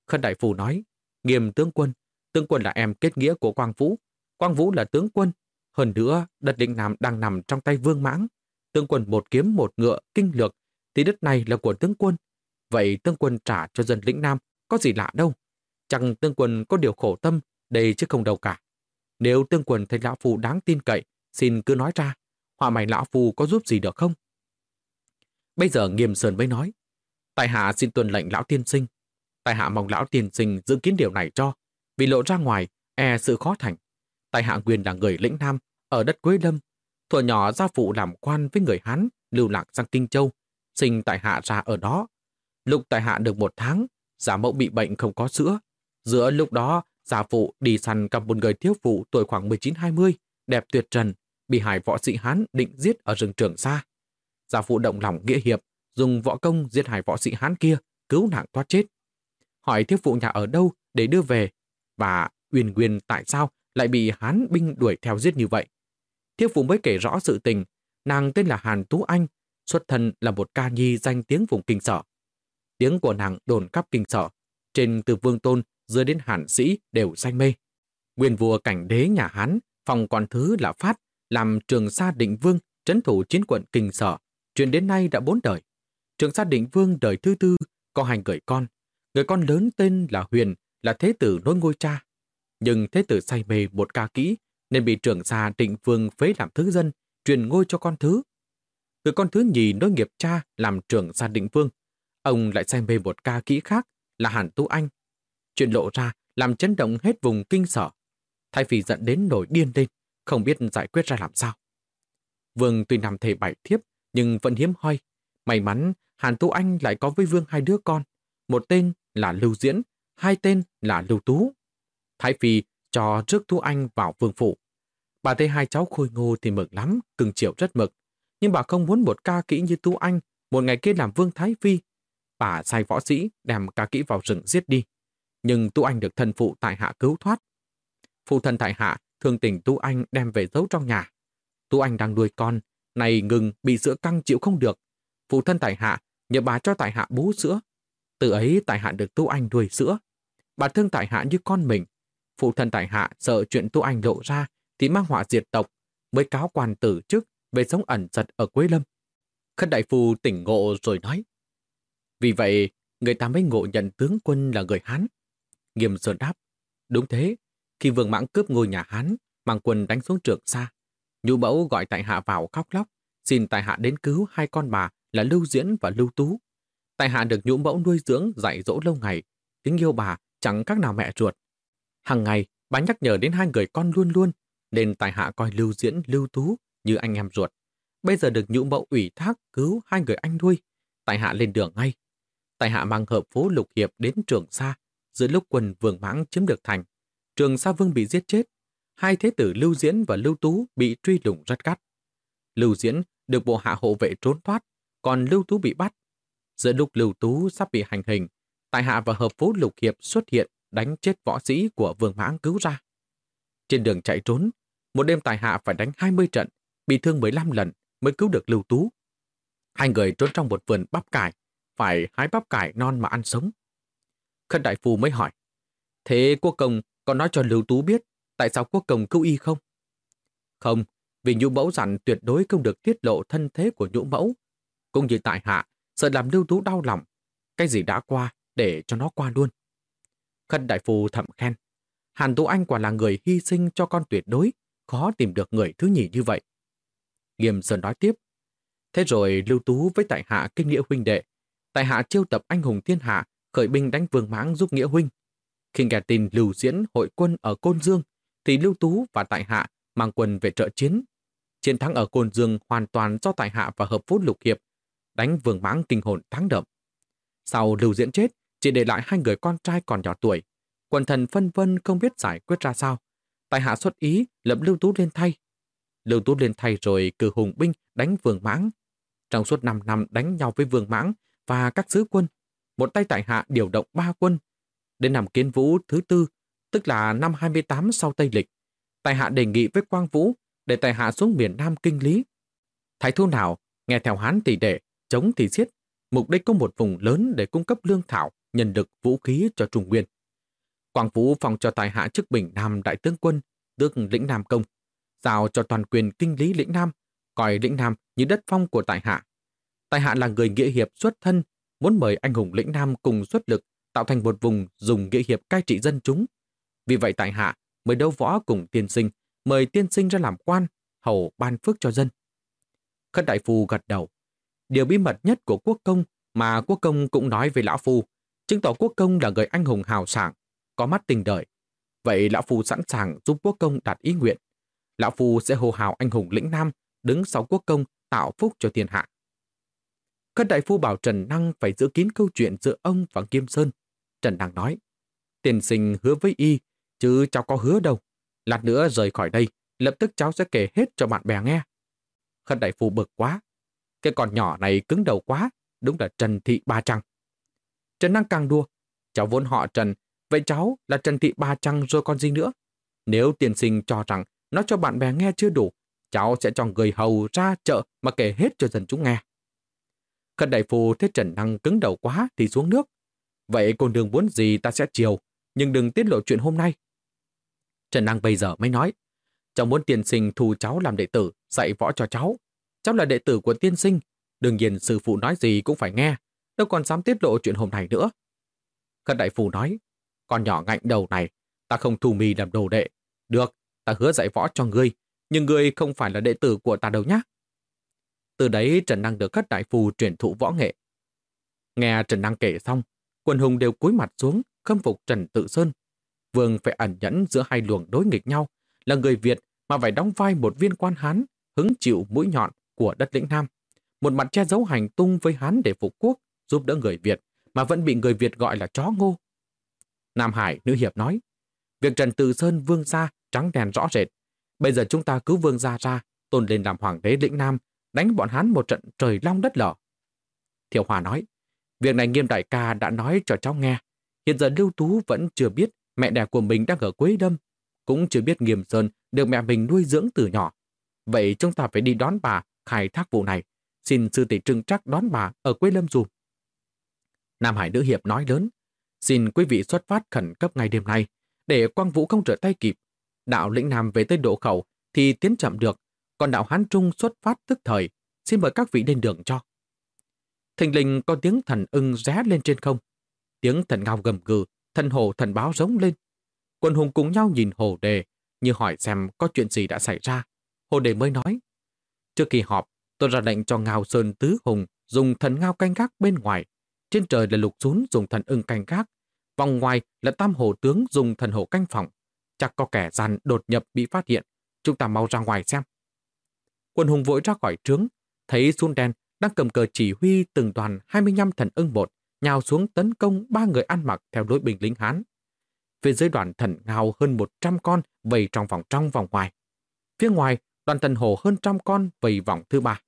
Speaker 1: Khân Đại Phù nói, Nghiêm tướng quân, tướng quân là em kết nghĩa của Quang Vũ. Quang Vũ là tướng quân. Hơn nữa, đất lĩnh Nam đang nằm trong tay Vương Mãng. Tướng quân một kiếm một ngựa kinh lược, thì đất này là của tướng quân. Vậy tướng quân trả cho dân lĩnh Nam có gì lạ đâu. Chẳng tướng quân có điều khổ tâm, đây chứ không đâu cả. Nếu tương quần thấy lão phu đáng tin cậy, xin cứ nói ra, họa mày lão phu có giúp gì được không? Bây giờ nghiêm sơn mới nói, tại hạ xin tuân lệnh lão tiên sinh. Tại hạ mong lão tiên sinh giữ kiến điều này cho, vì lộ ra ngoài, e sự khó thành. Tại hạ nguyên là người lĩnh nam, ở đất Quế Lâm. Thuở nhỏ gia phụ làm quan với người Hán, lưu lạc sang Kinh Châu, sinh tại hạ ra ở đó. Lúc tại hạ được một tháng, giả mẫu bị bệnh không có sữa. Giữa lúc đó, gia phụ đi săn gặp một người thiếu phụ tuổi khoảng 19-20, đẹp tuyệt trần, bị hải võ sĩ Hán định giết ở rừng trường xa. gia phụ động lòng nghĩa hiệp, dùng võ công giết hải võ sĩ Hán kia, cứu nạn thoát chết. Hỏi thiếu phụ nhà ở đâu để đưa về, và uyên nguyên tại sao lại bị Hán binh đuổi theo giết như vậy. Thiếu phụ mới kể rõ sự tình, nàng tên là Hàn Tú Anh, xuất thân là một ca nhi danh tiếng vùng kinh sở. Tiếng của nàng đồn khắp kinh sở, trên từ vương tôn dưới đến hàn sĩ đều say mê. Nguyên vua cảnh đế nhà Hán, phòng còn thứ là Phát, làm trường sa định vương, trấn thủ chiến quận kinh sở, truyền đến nay đã bốn đời. Trường sa định vương đời thứ tư có hai người con. Người con lớn tên là Huyền, là thế tử nối ngôi cha. Nhưng thế tử say mê một ca kỹ, nên bị trường sa định vương phế làm thứ dân, truyền ngôi cho con thứ. Người con thứ nhì nối nghiệp cha làm trưởng sa định vương. Ông lại say mê một ca kỹ khác là Hàn Tu Anh, Chuyện lộ ra làm chấn động hết vùng kinh sở. Thái Phi giận đến nổi điên lên, không biết giải quyết ra làm sao. Vương tuy nằm thể bảy thiếp, nhưng vẫn hiếm hoi. May mắn, Hàn Tú Anh lại có với Vương hai đứa con. Một tên là Lưu Diễn, hai tên là Lưu Tú. Thái Phi cho rước Tú Anh vào vương phủ. Bà thấy hai cháu khôi ngô thì mực lắm, cưng chiều rất mực. Nhưng bà không muốn một ca kỹ như Tú Anh, một ngày kia làm Vương Thái Phi. Bà sai võ sĩ đem ca kỹ vào rừng giết đi nhưng Tu Anh được thân phụ tại hạ cứu thoát. Phụ thân tại hạ thương tình Tu Anh đem về giấu trong nhà. Tu Anh đang nuôi con, này ngừng bị sữa căng chịu không được. Phụ thân tại hạ nhờ bà cho tại hạ bú sữa. Từ ấy tại hạ được Tu Anh nuôi sữa. Bà thương tại hạ như con mình. Phụ thân tại hạ sợ chuyện Tu Anh lộ ra thì mang họa diệt tộc, mới cáo quan tử chức về sống ẩn giật ở Quế Lâm. Khất đại phu tỉnh ngộ rồi nói. Vì vậy, người ta mới ngộ nhận tướng quân là người Hán. Nghiêm Sơn đáp. Đúng thế, khi vương mãng cướp ngôi nhà Hán, mang quân đánh xuống trường xa. nhu mẫu gọi tại hạ vào khóc lóc, xin tại hạ đến cứu hai con bà là Lưu Diễn và Lưu Tú. Tại hạ được nhũ mẫu nuôi dưỡng dạy dỗ lâu ngày, kính yêu bà chẳng các nào mẹ ruột. Hằng ngày, bà nhắc nhở đến hai người con luôn luôn, nên tại hạ coi Lưu Diễn, Lưu Tú như anh em ruột. Bây giờ được nhũ mẫu ủy thác cứu hai người anh nuôi, tại hạ lên đường ngay. Tại hạ mang hợp phố lục hiệp đến trường xa, giữa lúc quân Vương Mãng chiếm được thành, Trường Sa Vương bị giết chết, hai thế tử Lưu Diễn và Lưu Tú bị truy lùng rất gắt. Lưu Diễn được bộ hạ hộ vệ trốn thoát, còn Lưu Tú bị bắt. Giữa lúc Lưu Tú sắp bị hành hình, Tại Hạ và Hợp Phú Lục Hiệp xuất hiện đánh chết võ sĩ của Vương Mãng cứu ra. Trên đường chạy trốn, một đêm Tài Hạ phải đánh 20 trận, bị thương 15 lần mới cứu được Lưu Tú. Hai người trốn trong một vườn bắp cải, phải hái bắp cải non mà ăn sống. Khân Đại Phu mới hỏi, thế quốc công có nói cho Lưu Tú biết tại sao quốc công cứu y không? Không, vì nhũ mẫu dặn tuyệt đối không được tiết lộ thân thế của nhũ mẫu. Cũng như tại hạ, sợ làm Lưu Tú đau lòng. Cái gì đã qua, để cho nó qua luôn. Khân Đại Phu thầm khen. Hàn Tú Anh quả là người hy sinh cho con tuyệt đối, khó tìm được người thứ nhì như vậy. Nghiêm Sơn nói tiếp. Thế rồi Lưu Tú với tại hạ kinh nghĩa huynh đệ. Tại hạ chiêu tập anh hùng thiên hạ khởi binh đánh vương mãng giúp nghĩa huynh. Khi nghe tin lưu diễn hội quân ở Côn Dương, thì Lưu Tú và Tại Hạ mang quân về trợ chiến. Chiến thắng ở Côn Dương hoàn toàn do Tại Hạ và Hợp Phút Lục Hiệp đánh vương mãng kinh hồn thắng đậm. Sau Lưu Diễn chết, chỉ để lại hai người con trai còn nhỏ tuổi. Quần thần phân vân không biết giải quyết ra sao. Tại Hạ xuất ý lập Lưu Tú lên thay. Lưu Tú lên thay rồi cử hùng binh đánh vương mãng. Trong suốt 5 năm đánh nhau với vương mãng và các sứ quân, một tay Tại Hạ điều động ba quân. Đến năm kiến vũ thứ tư, tức là năm 28 sau Tây Lịch, Tài hạ đề nghị với Quang Vũ để tài hạ xuống miền Nam kinh lý. Thái thu nào, nghe theo hán tỷ đệ, chống thì giết, mục đích có một vùng lớn để cung cấp lương thảo, nhân lực, vũ khí cho Trung Nguyên. Quang Vũ phòng cho tài hạ chức Bình Nam Đại tướng quân, tước lĩnh Nam Công, giao cho toàn quyền kinh lý lĩnh Nam, coi lĩnh Nam như đất phong của tài hạ. Tài hạ là người nghĩa hiệp xuất thân, muốn mời anh hùng lĩnh Nam cùng xuất lực tạo thành một vùng dùng nghĩa hiệp cai trị dân chúng. Vì vậy tại hạ mới đấu võ cùng tiên sinh, mời tiên sinh ra làm quan, hầu ban phước cho dân. Khất đại phu gật đầu. Điều bí mật nhất của quốc công mà quốc công cũng nói với lão phu, chứng tỏ quốc công là người anh hùng hào sảng, có mắt tình đời. Vậy lão phu sẵn sàng giúp quốc công đạt ý nguyện. Lão phu sẽ hô hào anh hùng lĩnh nam, đứng sau quốc công tạo phúc cho thiên hạ. Khất đại phu bảo Trần Năng phải giữ kín câu chuyện giữa ông và Kim Sơn. Trần Năng nói, tiền sinh hứa với y Chứ cháu có hứa đâu. Lát nữa rời khỏi đây, lập tức cháu sẽ kể hết cho bạn bè nghe. Khất đại phu bực quá. Cái con nhỏ này cứng đầu quá, đúng là Trần Thị Ba Trăng. Trần Năng càng đua. Cháu vốn họ Trần, vậy cháu là Trần Thị Ba Trăng rồi còn gì nữa? Nếu tiền sinh cho rằng nó cho bạn bè nghe chưa đủ, cháu sẽ cho người hầu ra chợ mà kể hết cho dân chúng nghe khẩn đại phu thấy Trần Năng cứng đầu quá thì xuống nước. Vậy con đường muốn gì ta sẽ chiều, nhưng đừng tiết lộ chuyện hôm nay. Trần Năng bây giờ mới nói, cháu muốn tiên sinh thu cháu làm đệ tử, dạy võ cho cháu. Cháu là đệ tử của tiên sinh, đương nhiên sư phụ nói gì cũng phải nghe, đâu còn dám tiết lộ chuyện hôm nay nữa. Khất đại phu nói, con nhỏ ngạnh đầu này, ta không thu mì làm đồ đệ. Được, ta hứa dạy võ cho ngươi, nhưng ngươi không phải là đệ tử của ta đâu nhá. Từ đấy Trần Năng được các đại phu truyền thụ võ nghệ. Nghe Trần Năng kể xong, quần hùng đều cúi mặt xuống, khâm phục Trần Tự Sơn Vương phải ẩn nhẫn giữa hai luồng đối nghịch nhau, là người Việt mà phải đóng vai một viên quan Hán, hứng chịu mũi nhọn của đất lĩnh Nam. Một mặt che giấu hành tung với Hán để phục quốc, giúp đỡ người Việt, mà vẫn bị người Việt gọi là chó ngô. Nam Hải, nữ hiệp nói, việc Trần Từ Sơn vương gia trắng đèn rõ rệt. Bây giờ chúng ta cứ vương gia ra, tôn lên làm hoàng đế lĩnh Nam, đánh bọn hắn một trận trời long đất lở. Thiệu Hòa nói, việc này nghiêm đại ca đã nói cho cháu nghe. Hiện giờ Lưu Tú vẫn chưa biết Mẹ đẻ của mình đang ở Quế Đâm, cũng chưa biết Nghiêm Sơn được mẹ mình nuôi dưỡng từ nhỏ. Vậy chúng ta phải đi đón bà khai thác vụ này. Xin sư tỷ trưng trắc đón bà ở Quế Lâm dùm. Nam Hải Nữ Hiệp nói lớn, xin quý vị xuất phát khẩn cấp ngay đêm nay, để Quang Vũ không trở tay kịp. Đạo lĩnh Nam về tới độ khẩu thì tiến chậm được, còn đạo Hán Trung xuất phát tức thời, xin mời các vị lên đường cho. Thình lình có tiếng thần ưng ré lên trên không. Tiếng thần ngao gầm gừ thần hồ thần báo giống lên. Quân hùng cùng nhau nhìn hồ đề, như hỏi xem có chuyện gì đã xảy ra. Hồ đề mới nói, trước kỳ họp, tôi ra lệnh cho Ngao Sơn Tứ Hùng dùng thần ngao canh gác bên ngoài. Trên trời là lục xuống dùng thần ưng canh gác. Vòng ngoài là tam hồ tướng dùng thần hồ canh phòng. Chắc có kẻ gian đột nhập bị phát hiện. Chúng ta mau ra ngoài xem. Quân hùng vội ra khỏi trướng, thấy Xuân Đen đang cầm cờ chỉ huy từng đoàn 25 thần ưng một nhào xuống tấn công ba người ăn mặc theo lối binh lính Hán. Phía dưới đoàn thần ngao hơn 100 con vây trong vòng trong vòng ngoài. Phía ngoài, đoàn thần hồ hơn trăm con vây vòng thứ ba.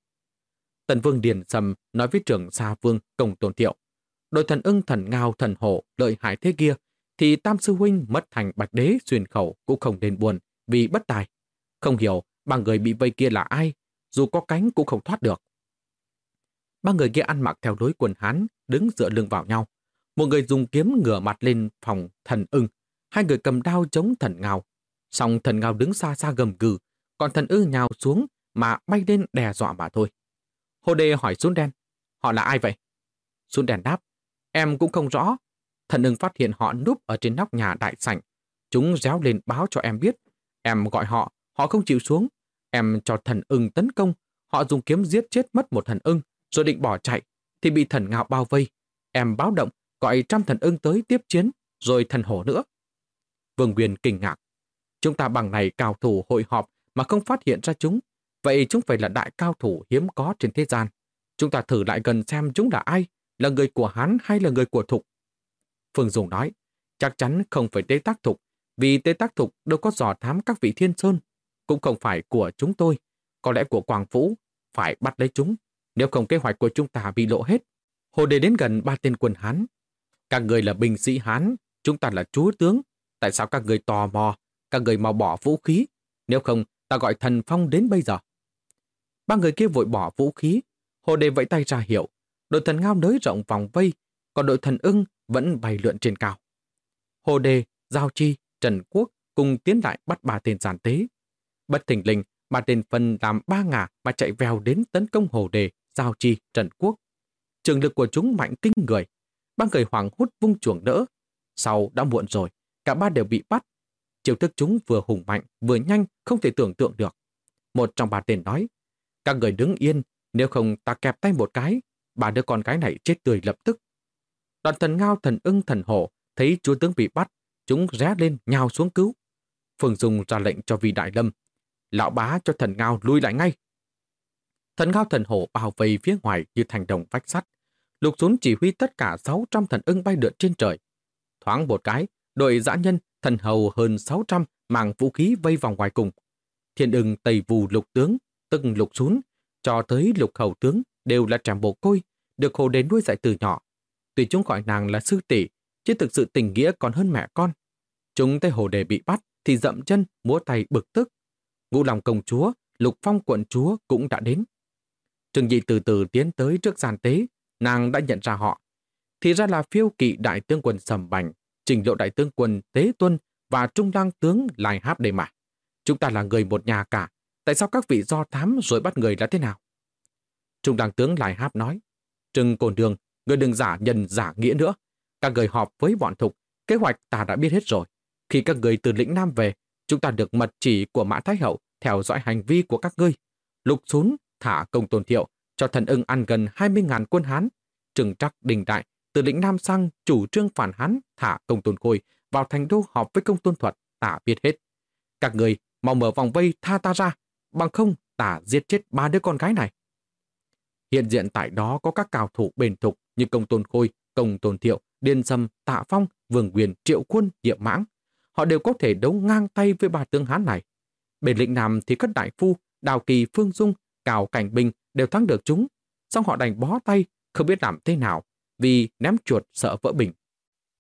Speaker 1: Tần vương Điền Sầm nói với trưởng Sa Vương Công Tôn Thiệu. Đội thần ưng thần ngao thần hổ lợi hại thế kia, thì Tam Sư Huynh mất thành bạch đế xuyên khẩu cũng không nên buồn vì bất tài. Không hiểu ba người bị vây kia là ai, dù có cánh cũng không thoát được. Ba người kia ăn mặc theo lối quần Hán, đứng dựa lưng vào nhau. Một người dùng kiếm ngửa mặt lên phòng thần ưng, hai người cầm đao chống thần ngào Xong thần ngào đứng xa xa gầm gừ, còn thần ưng nhào xuống mà bay lên đe dọa mà thôi. Hồ Đề hỏi Xuân Đen, họ là ai vậy? Xuân Đen đáp, em cũng không rõ. Thần ưng phát hiện họ núp ở trên nóc nhà đại sảnh. Chúng réo lên báo cho em biết. Em gọi họ, họ không chịu xuống. Em cho thần ưng tấn công. Họ dùng kiếm giết chết mất một thần ưng, rồi định bỏ chạy, thì bị thần ngạo bao vây. Em báo động, gọi trăm thần ưng tới tiếp chiến, rồi thần hổ nữa. Vương Nguyên kinh ngạc. Chúng ta bằng này cao thủ hội họp mà không phát hiện ra chúng. Vậy chúng phải là đại cao thủ hiếm có trên thế gian. Chúng ta thử lại gần xem chúng là ai, là người của hắn hay là người của Thục. Phương Dung nói, chắc chắn không phải tế tác Thục, vì tế tác Thục đâu có dò thám các vị thiên sơn, cũng không phải của chúng tôi, có lẽ của Quảng Vũ, phải bắt lấy chúng, nếu không kế hoạch của chúng ta bị lộ hết. Hồ đề đến gần ba tên quân Hán. Các người là binh sĩ Hán, chúng ta là chúa tướng. Tại sao các người tò mò, các người mau bỏ vũ khí? Nếu không, ta gọi thần phong đến bây giờ. Ba người kia vội bỏ vũ khí. Hồ đề vẫy tay ra hiệu. Đội thần ngao nới rộng vòng vây, còn đội thần ưng vẫn bay lượn trên cao. Hồ đề, Giao Chi, Trần Quốc cùng tiến lại bắt ba tên giàn tế. Bất thình lình, ba tên phân làm ba ngả mà chạy vèo đến tấn công Hồ đề, Giao Chi, Trần Quốc. Trường lực của chúng mạnh kinh người. Ba người hoảng hút vung chuồng đỡ. Sau đã muộn rồi, cả ba đều bị bắt. Chiều thức chúng vừa hùng mạnh, vừa nhanh, không thể tưởng tượng được. Một trong ba tên nói, các người đứng yên, nếu không ta kẹp tay một cái, bà đứa con gái này chết tươi lập tức. Đoàn thần ngao thần ưng thần hổ thấy chúa tướng bị bắt, chúng ré lên nhào xuống cứu. Phương Dung ra lệnh cho vị đại lâm, lão bá cho thần ngao lui lại ngay. Thần ngao thần hổ bao vây phía ngoài như thành đồng vách sắt. Lục xuống chỉ huy tất cả 600 thần ưng bay lượn trên trời. Thoáng một cái, đội dã nhân, thần hầu hơn 600 mang vũ khí vây vòng ngoài cùng. Thiên ưng tây vù lục tướng, từng lục xuống, cho tới lục hầu tướng đều là trảm bồ côi, được hồ đến nuôi dạy từ nhỏ. Tuy chúng gọi nàng là sư tỷ, chứ thực sự tình nghĩa còn hơn mẹ con. Chúng thấy hồ đề bị bắt thì dậm chân, múa tay bực tức. Vũ lòng công chúa, lục phong quận chúa cũng đã đến. trương dị từ từ tiến tới trước gian tế, nàng đã nhận ra họ. Thì ra là phiêu kỵ đại tướng quân Sầm Bành, trình độ đại tướng quân Tế Tuân và trung lang tướng Lai Háp đây mà. Chúng ta là người một nhà cả, tại sao các vị do thám rồi bắt người là thế nào? Trung lang tướng Lai Háp nói, Trừng Cồn Đường, người đừng giả nhân giả nghĩa nữa. Các người họp với bọn thục, kế hoạch ta đã biết hết rồi. Khi các người từ lĩnh Nam về, chúng ta được mật chỉ của Mã Thái Hậu theo dõi hành vi của các ngươi. Lục xuống, thả công tôn thiệu, cho thần ưng ăn gần 20.000 quân Hán. Trừng trắc đình đại, từ lĩnh Nam sang chủ trương phản Hán thả công tôn khôi vào thành đô họp với công tôn thuật, tả biết hết. Các người mau mở vòng vây tha ta ra, bằng không tả giết chết ba đứa con gái này. Hiện diện tại đó có các cao thủ bền thục như công tôn khôi, công tôn thiệu, điên sâm, tạ phong, vương quyền, triệu quân, nhiệm mãng. Họ đều có thể đấu ngang tay với ba tướng Hán này. Bên lĩnh Nam thì các đại phu, đào kỳ, phương dung, cào cảnh binh đều thắng được chúng. Xong họ đành bó tay, không biết làm thế nào, vì ném chuột sợ vỡ bình.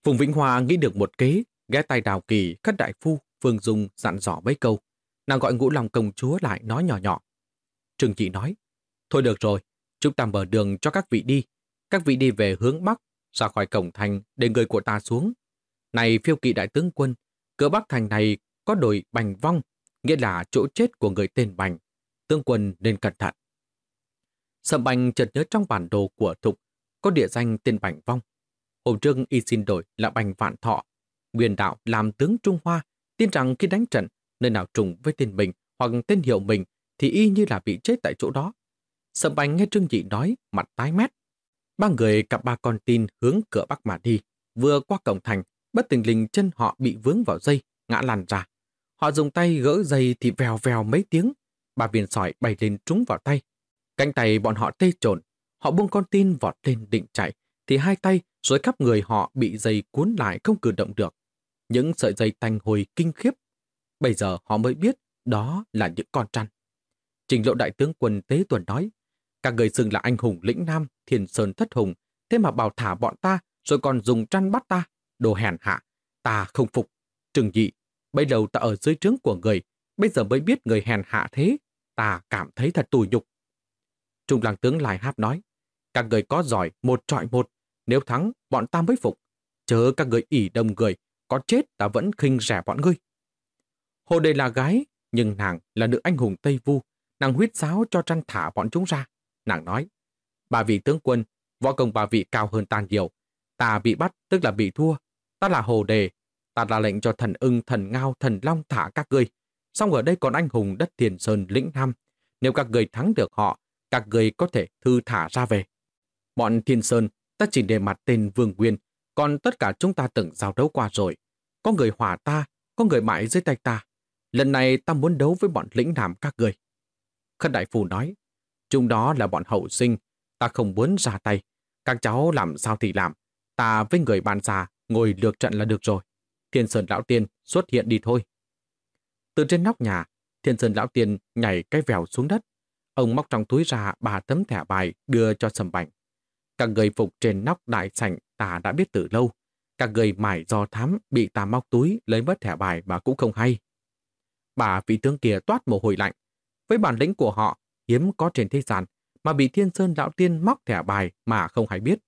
Speaker 1: Phùng Vĩnh hoa nghĩ được một kế, ghé tay đào kỳ, các đại phu, phương dung dặn dò mấy câu. Nàng gọi ngũ lòng công chúa lại nói nhỏ nhỏ. Trừng chỉ nói, thôi được rồi, chúng ta mở đường cho các vị đi. Các vị đi về hướng Bắc, ra khỏi cổng thành để người của ta xuống. Này phiêu kỵ đại tướng quân, cửa Bắc thành này có đồi bành vong, nghĩa là chỗ chết của người tên bành. tương quân nên cẩn thận. Sầm bành chợt nhớ trong bản đồ của Thục có địa danh tên bành vong. Hôm trước y xin đổi là bành vạn thọ. Nguyên đạo làm tướng Trung Hoa, tin rằng khi đánh trận, nơi nào trùng với tên mình hoặc tên hiệu mình thì y như là bị chết tại chỗ đó. Sầm bành nghe Trương Dị nói, mặt tái mét. Ba người cặp ba con tin hướng cửa bắc mà đi. Vừa qua cổng thành, bất tình lình chân họ bị vướng vào dây, ngã lăn ra. Họ dùng tay gỡ dây thì vèo vèo mấy tiếng. Ba viên sỏi bay lên trúng vào tay. Cánh tay bọn họ tê trộn Họ buông con tin vọt lên định chạy. Thì hai tay rồi khắp người họ bị dây cuốn lại không cử động được. Những sợi dây tanh hồi kinh khiếp. Bây giờ họ mới biết đó là những con trăn. Trình lộ đại tướng quân Tế Tuần nói, các người xưng là anh hùng lĩnh nam, thiền sơn thất hùng, thế mà bảo thả bọn ta, rồi còn dùng trăn bắt ta, đồ hèn hạ, ta không phục. Trừng dị, bây đầu ta ở dưới trướng của người, bây giờ mới biết người hèn hạ thế, ta cảm thấy thật tủi nhục. Trung làng tướng lại háp nói, các người có giỏi một trọi một, nếu thắng, bọn ta mới phục. Chớ các người ỉ đồng người, có chết ta vẫn khinh rẻ bọn ngươi. Hồ đây là gái, nhưng nàng là nữ anh hùng Tây Vu, nàng huyết giáo cho trăn thả bọn chúng ra. Nàng nói, bà vị tướng quân, võ công bà vị cao hơn ta nhiều. Ta bị bắt tức là bị thua. Ta là hồ đề. Ta ra lệnh cho thần ưng, thần ngao, thần long thả các ngươi. Xong ở đây còn anh hùng đất thiền sơn lĩnh nam. Nếu các người thắng được họ, các người có thể thư thả ra về. Bọn thiên sơn, ta chỉ để mặt tên Vương Nguyên, còn tất cả chúng ta từng giao đấu qua rồi. Có người hỏa ta, có người bại dưới tay ta. Lần này ta muốn đấu với bọn lĩnh nam các người. Khất đại phu nói, chúng đó là bọn hậu sinh, ta không muốn ra tay. Các cháu làm sao thì làm. Ta với người bạn già ngồi lược trận là được rồi. Thiên Sơn Lão Tiên xuất hiện đi thôi. Từ trên nóc nhà, Thiên Sơn Lão Tiên nhảy cái vèo xuống đất. Ông móc trong túi ra ba tấm thẻ bài đưa cho Sầm bảnh Các người phục trên nóc đại sảnh ta đã biết từ lâu. Các người mải do thám bị ta móc túi lấy mất thẻ bài mà cũng không hay. Bà vị tướng kia toát mồ hôi lạnh. Với bản lĩnh của họ, hiếm có trên thế gian mà bị Thiên Sơn Lão Tiên móc thẻ bài mà không hay biết.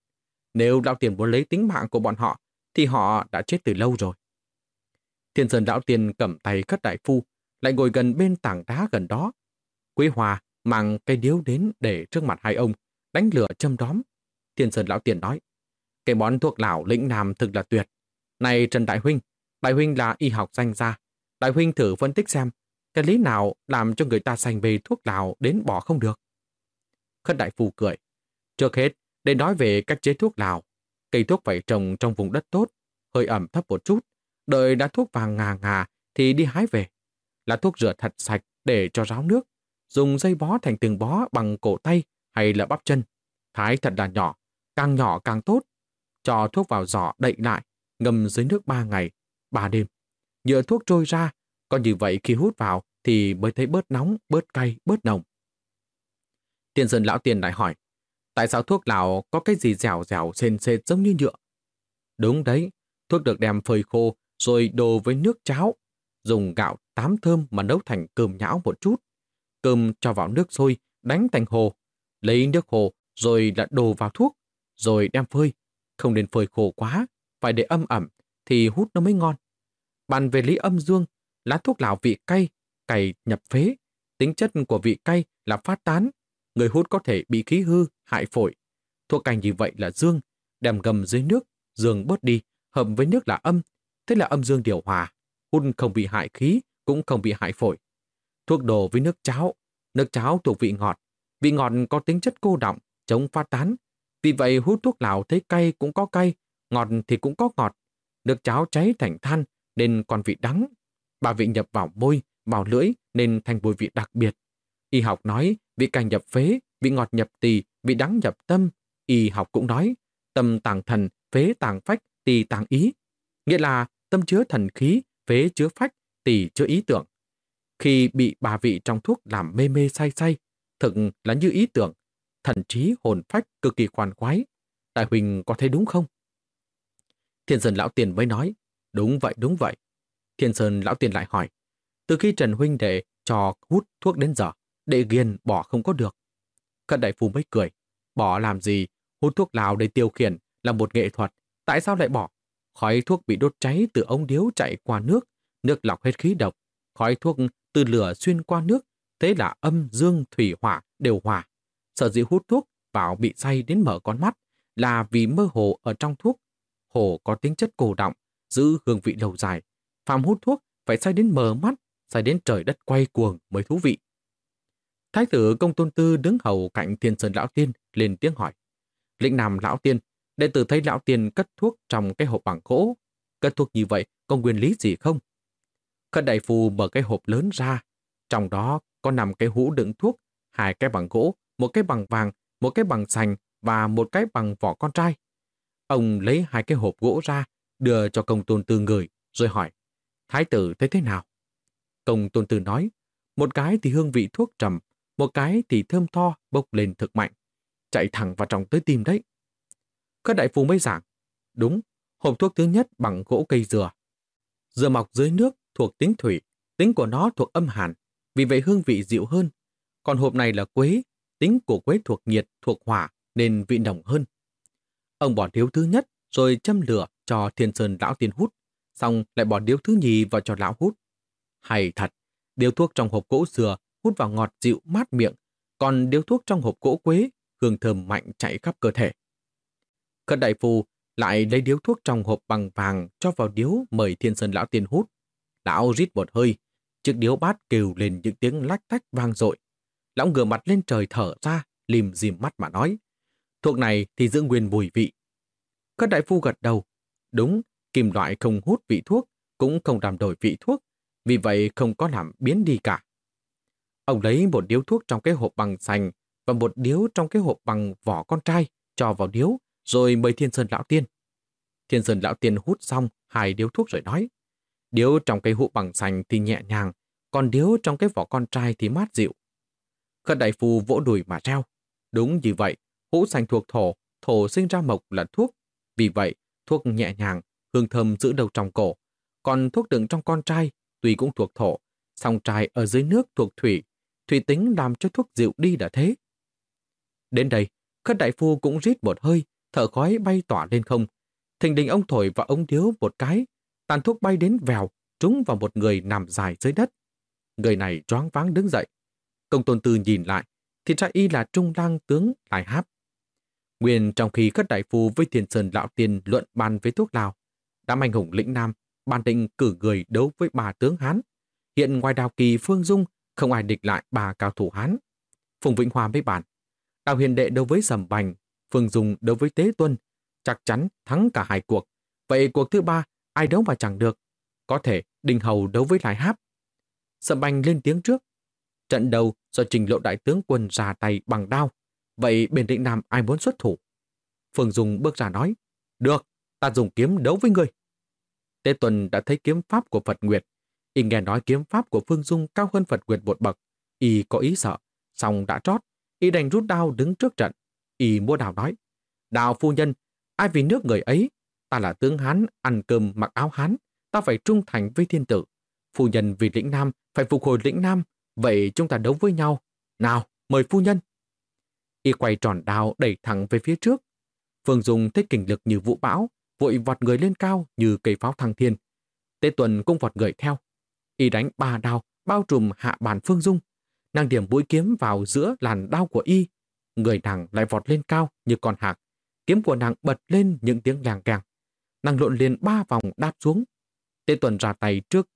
Speaker 1: Nếu Lão Tiên muốn lấy tính mạng của bọn họ, thì họ đã chết từ lâu rồi. Thiên Sơn Lão Tiên cầm tay khất đại phu, lại ngồi gần bên tảng đá gần đó. Quý Hòa mang cây điếu đến để trước mặt hai ông, đánh lửa châm đóm. Thiên Sơn Lão Tiên nói, cái món thuốc lão lĩnh nam thực là tuyệt. Này Trần Đại Huynh, Đại Huynh là y học danh gia. Đại Huynh thử phân tích xem, cái lý nào làm cho người ta sành về thuốc lão đến bỏ không được. Khất Đại Phu cười. Trước hết, để nói về cách chế thuốc lào, cây thuốc phải trồng trong vùng đất tốt, hơi ẩm thấp một chút, đợi đã thuốc vàng ngà ngà thì đi hái về. Là thuốc rửa thật sạch để cho ráo nước, dùng dây bó thành từng bó bằng cổ tay hay là bắp chân. Thái thật là nhỏ, càng nhỏ càng tốt. Cho thuốc vào giỏ đậy lại, ngâm dưới nước ba ngày, ba đêm. Nhựa thuốc trôi ra, còn như vậy khi hút vào thì mới thấy bớt nóng, bớt cay, bớt nồng. Tiên dân lão tiền lại hỏi, tại sao thuốc lào có cái gì dẻo dẻo sền sệt giống như nhựa? Đúng đấy, thuốc được đem phơi khô rồi đồ với nước cháo, dùng gạo tám thơm mà nấu thành cơm nhão một chút. Cơm cho vào nước sôi, đánh thành hồ, lấy nước hồ rồi là đồ vào thuốc, rồi đem phơi. Không nên phơi khô quá, phải để âm ẩm thì hút nó mới ngon. Bàn về lý âm dương, lá thuốc lào vị cay, cày nhập phế. Tính chất của vị cay là phát tán. Người hút có thể bị khí hư, hại phổi. Thuốc cành như vậy là dương, đem gầm dưới nước, dương bớt đi, hợp với nước là âm. Thế là âm dương điều hòa. Hút không bị hại khí, cũng không bị hại phổi. Thuốc đồ với nước cháo. Nước cháo thuộc vị ngọt. Vị ngọt có tính chất cô động, chống pha tán. Vì vậy hút thuốc lào thấy cay cũng có cay, ngọt thì cũng có ngọt. Nước cháo cháy thành than nên còn vị đắng. Bà vị nhập vào môi, vào lưỡi nên thành mùi vị đặc biệt. Y học nói vị cay nhập phế, vị ngọt nhập tỳ, vị đắng nhập tâm. Y học cũng nói tâm tàng thần, phế tàng phách, tỳ tàng ý. Nghĩa là tâm chứa thần khí, phế chứa phách, tỷ chứa ý tưởng. Khi bị bà vị trong thuốc làm mê mê say say, thực là như ý tưởng, thần trí hồn phách cực kỳ khoan khoái. Đại Huỳnh có thấy đúng không? Thiên Sơn Lão Tiền mới nói, đúng vậy, đúng vậy. Thiên Sơn Lão Tiền lại hỏi, từ khi Trần Huynh đệ cho hút thuốc đến giờ, đệ ghiền bỏ không có được. Cận đại phu mới cười, bỏ làm gì, hút thuốc lào để tiêu khiển là một nghệ thuật, tại sao lại bỏ? Khói thuốc bị đốt cháy từ ống điếu chạy qua nước, nước lọc hết khí độc. Khói thuốc từ lửa xuyên qua nước, thế là âm, dương, thủy, hỏa đều hòa. Sở dĩ hút thuốc vào bị say đến mở con mắt là vì mơ hồ ở trong thuốc. Hồ có tính chất cổ động, giữ hương vị lâu dài. Phạm hút thuốc phải say đến mờ mắt, say đến trời đất quay cuồng mới thú vị. Thái tử công tôn tư đứng hầu cạnh thiên sơn lão tiên lên tiếng hỏi. Lĩnh nam lão tiên, đệ tử thấy lão tiên cất thuốc trong cái hộp bằng gỗ. Cất thuốc như vậy có nguyên lý gì không? Khất đại phu mở cái hộp lớn ra. Trong đó có nằm cái hũ đựng thuốc, hai cái bằng gỗ, một cái bằng vàng, một cái bằng sành và một cái bằng vỏ con trai. Ông lấy hai cái hộp gỗ ra, đưa cho công tôn tư người, rồi hỏi, Thái tử thấy thế nào? Công tôn tư nói, một cái thì hương vị thuốc trầm, một cái thì thơm tho bốc lên thực mạnh, chạy thẳng vào trong tới tim đấy. Các đại phu mới giảng, đúng, hộp thuốc thứ nhất bằng gỗ cây dừa. Dừa mọc dưới nước thuộc tính thủy, tính của nó thuộc âm hàn, vì vậy hương vị dịu hơn. Còn hộp này là quế, tính của quế thuộc nhiệt, thuộc hỏa nên vị nồng hơn. Ông bỏ điếu thứ nhất rồi châm lửa cho thiên sơn lão tiên hút, xong lại bỏ điếu thứ nhì vào cho lão hút. Hay thật, điếu thuốc trong hộp gỗ dừa hút vào ngọt dịu mát miệng, còn điếu thuốc trong hộp gỗ quế, hương thơm mạnh chạy khắp cơ thể. Khất đại phu lại lấy điếu thuốc trong hộp bằng vàng cho vào điếu mời thiên sơn lão tiên hút. Lão rít một hơi, chiếc điếu bát kêu lên những tiếng lách tách vang dội. Lão ngửa mặt lên trời thở ra, lim dìm mắt mà nói. Thuốc này thì giữ nguyên mùi vị. Khất đại phu gật đầu. Đúng, kim loại không hút vị thuốc, cũng không làm đổi vị thuốc, vì vậy không có làm biến đi cả. Ông lấy một điếu thuốc trong cái hộp bằng sành và một điếu trong cái hộp bằng vỏ con trai, cho vào điếu, rồi mời Thiên Sơn Lão Tiên. Thiên Sơn Lão Tiên hút xong hai điếu thuốc rồi nói, điếu trong cái hũ bằng sành thì nhẹ nhàng, còn điếu trong cái vỏ con trai thì mát dịu. Khất đại phu vỗ đùi mà treo. Đúng như vậy, hũ sành thuộc thổ, thổ sinh ra mộc là thuốc. Vì vậy, thuốc nhẹ nhàng, hương thơm giữ đầu trong cổ. Còn thuốc đựng trong con trai, tuy cũng thuộc thổ, song trai ở dưới nước thuộc thủy, thủy tính làm cho thuốc dịu đi đã thế. Đến đây, khất đại phu cũng rít một hơi, thở khói bay tỏa lên không. Thình đình ông thổi vào ống điếu một cái, tàn thuốc bay đến vèo, trúng vào một người nằm dài dưới đất. Người này choáng váng đứng dậy. Công tôn tư nhìn lại, thì ra y là trung lang tướng Lai Háp. Nguyên trong khi các đại phu với thiền sơn lão tiên luận bàn với thuốc lào, đám anh hùng lĩnh Nam ban định cử người đấu với bà tướng Hán. Hiện ngoài đào kỳ Phương Dung không ai địch lại bà cao thủ Hán. Phùng Vĩnh Hoa với bàn. Đào hiền đệ đấu với Sầm Bành, Phương Dung đấu với Tế Tuân. Chắc chắn thắng cả hai cuộc. Vậy cuộc thứ ba, ai đấu mà chẳng được. Có thể Đình Hầu đấu với Lai Háp. Sầm Bành lên tiếng trước. Trận đầu do trình lộ đại tướng quân ra tay bằng đao. Vậy bên định Nam ai muốn xuất thủ? Phương Dung bước ra nói. Được, ta dùng kiếm đấu với người. Tế Tuần đã thấy kiếm pháp của Phật Nguyệt. Y nghe nói kiếm pháp của Phương Dung cao hơn Phật Nguyệt một bậc. Y có ý sợ, xong đã trót. Y đành rút đao đứng trước trận. Y mua đào nói. Đào phu nhân, ai vì nước người ấy? Ta là tướng Hán, ăn cơm mặc áo Hán. Ta phải trung thành với thiên tử. Phu nhân vì lĩnh Nam, phải phục hồi lĩnh Nam. Vậy chúng ta đấu với nhau. Nào, mời phu nhân. Y quay tròn đào đẩy thẳng về phía trước. Phương Dung thấy kình lực như vũ bão, vội vọt người lên cao như cây pháo thăng thiên. Tế Tuần cũng vọt người theo. Y đánh ba đao, bao trùm hạ bàn Phương Dung. Nàng điểm mũi kiếm vào giữa làn đao của Y. Người nàng lại vọt lên cao như con hạc. Kiếm của nàng bật lên những tiếng làng càng. Nàng lộn liền ba vòng đáp xuống. Tế Tuần ra tay trước,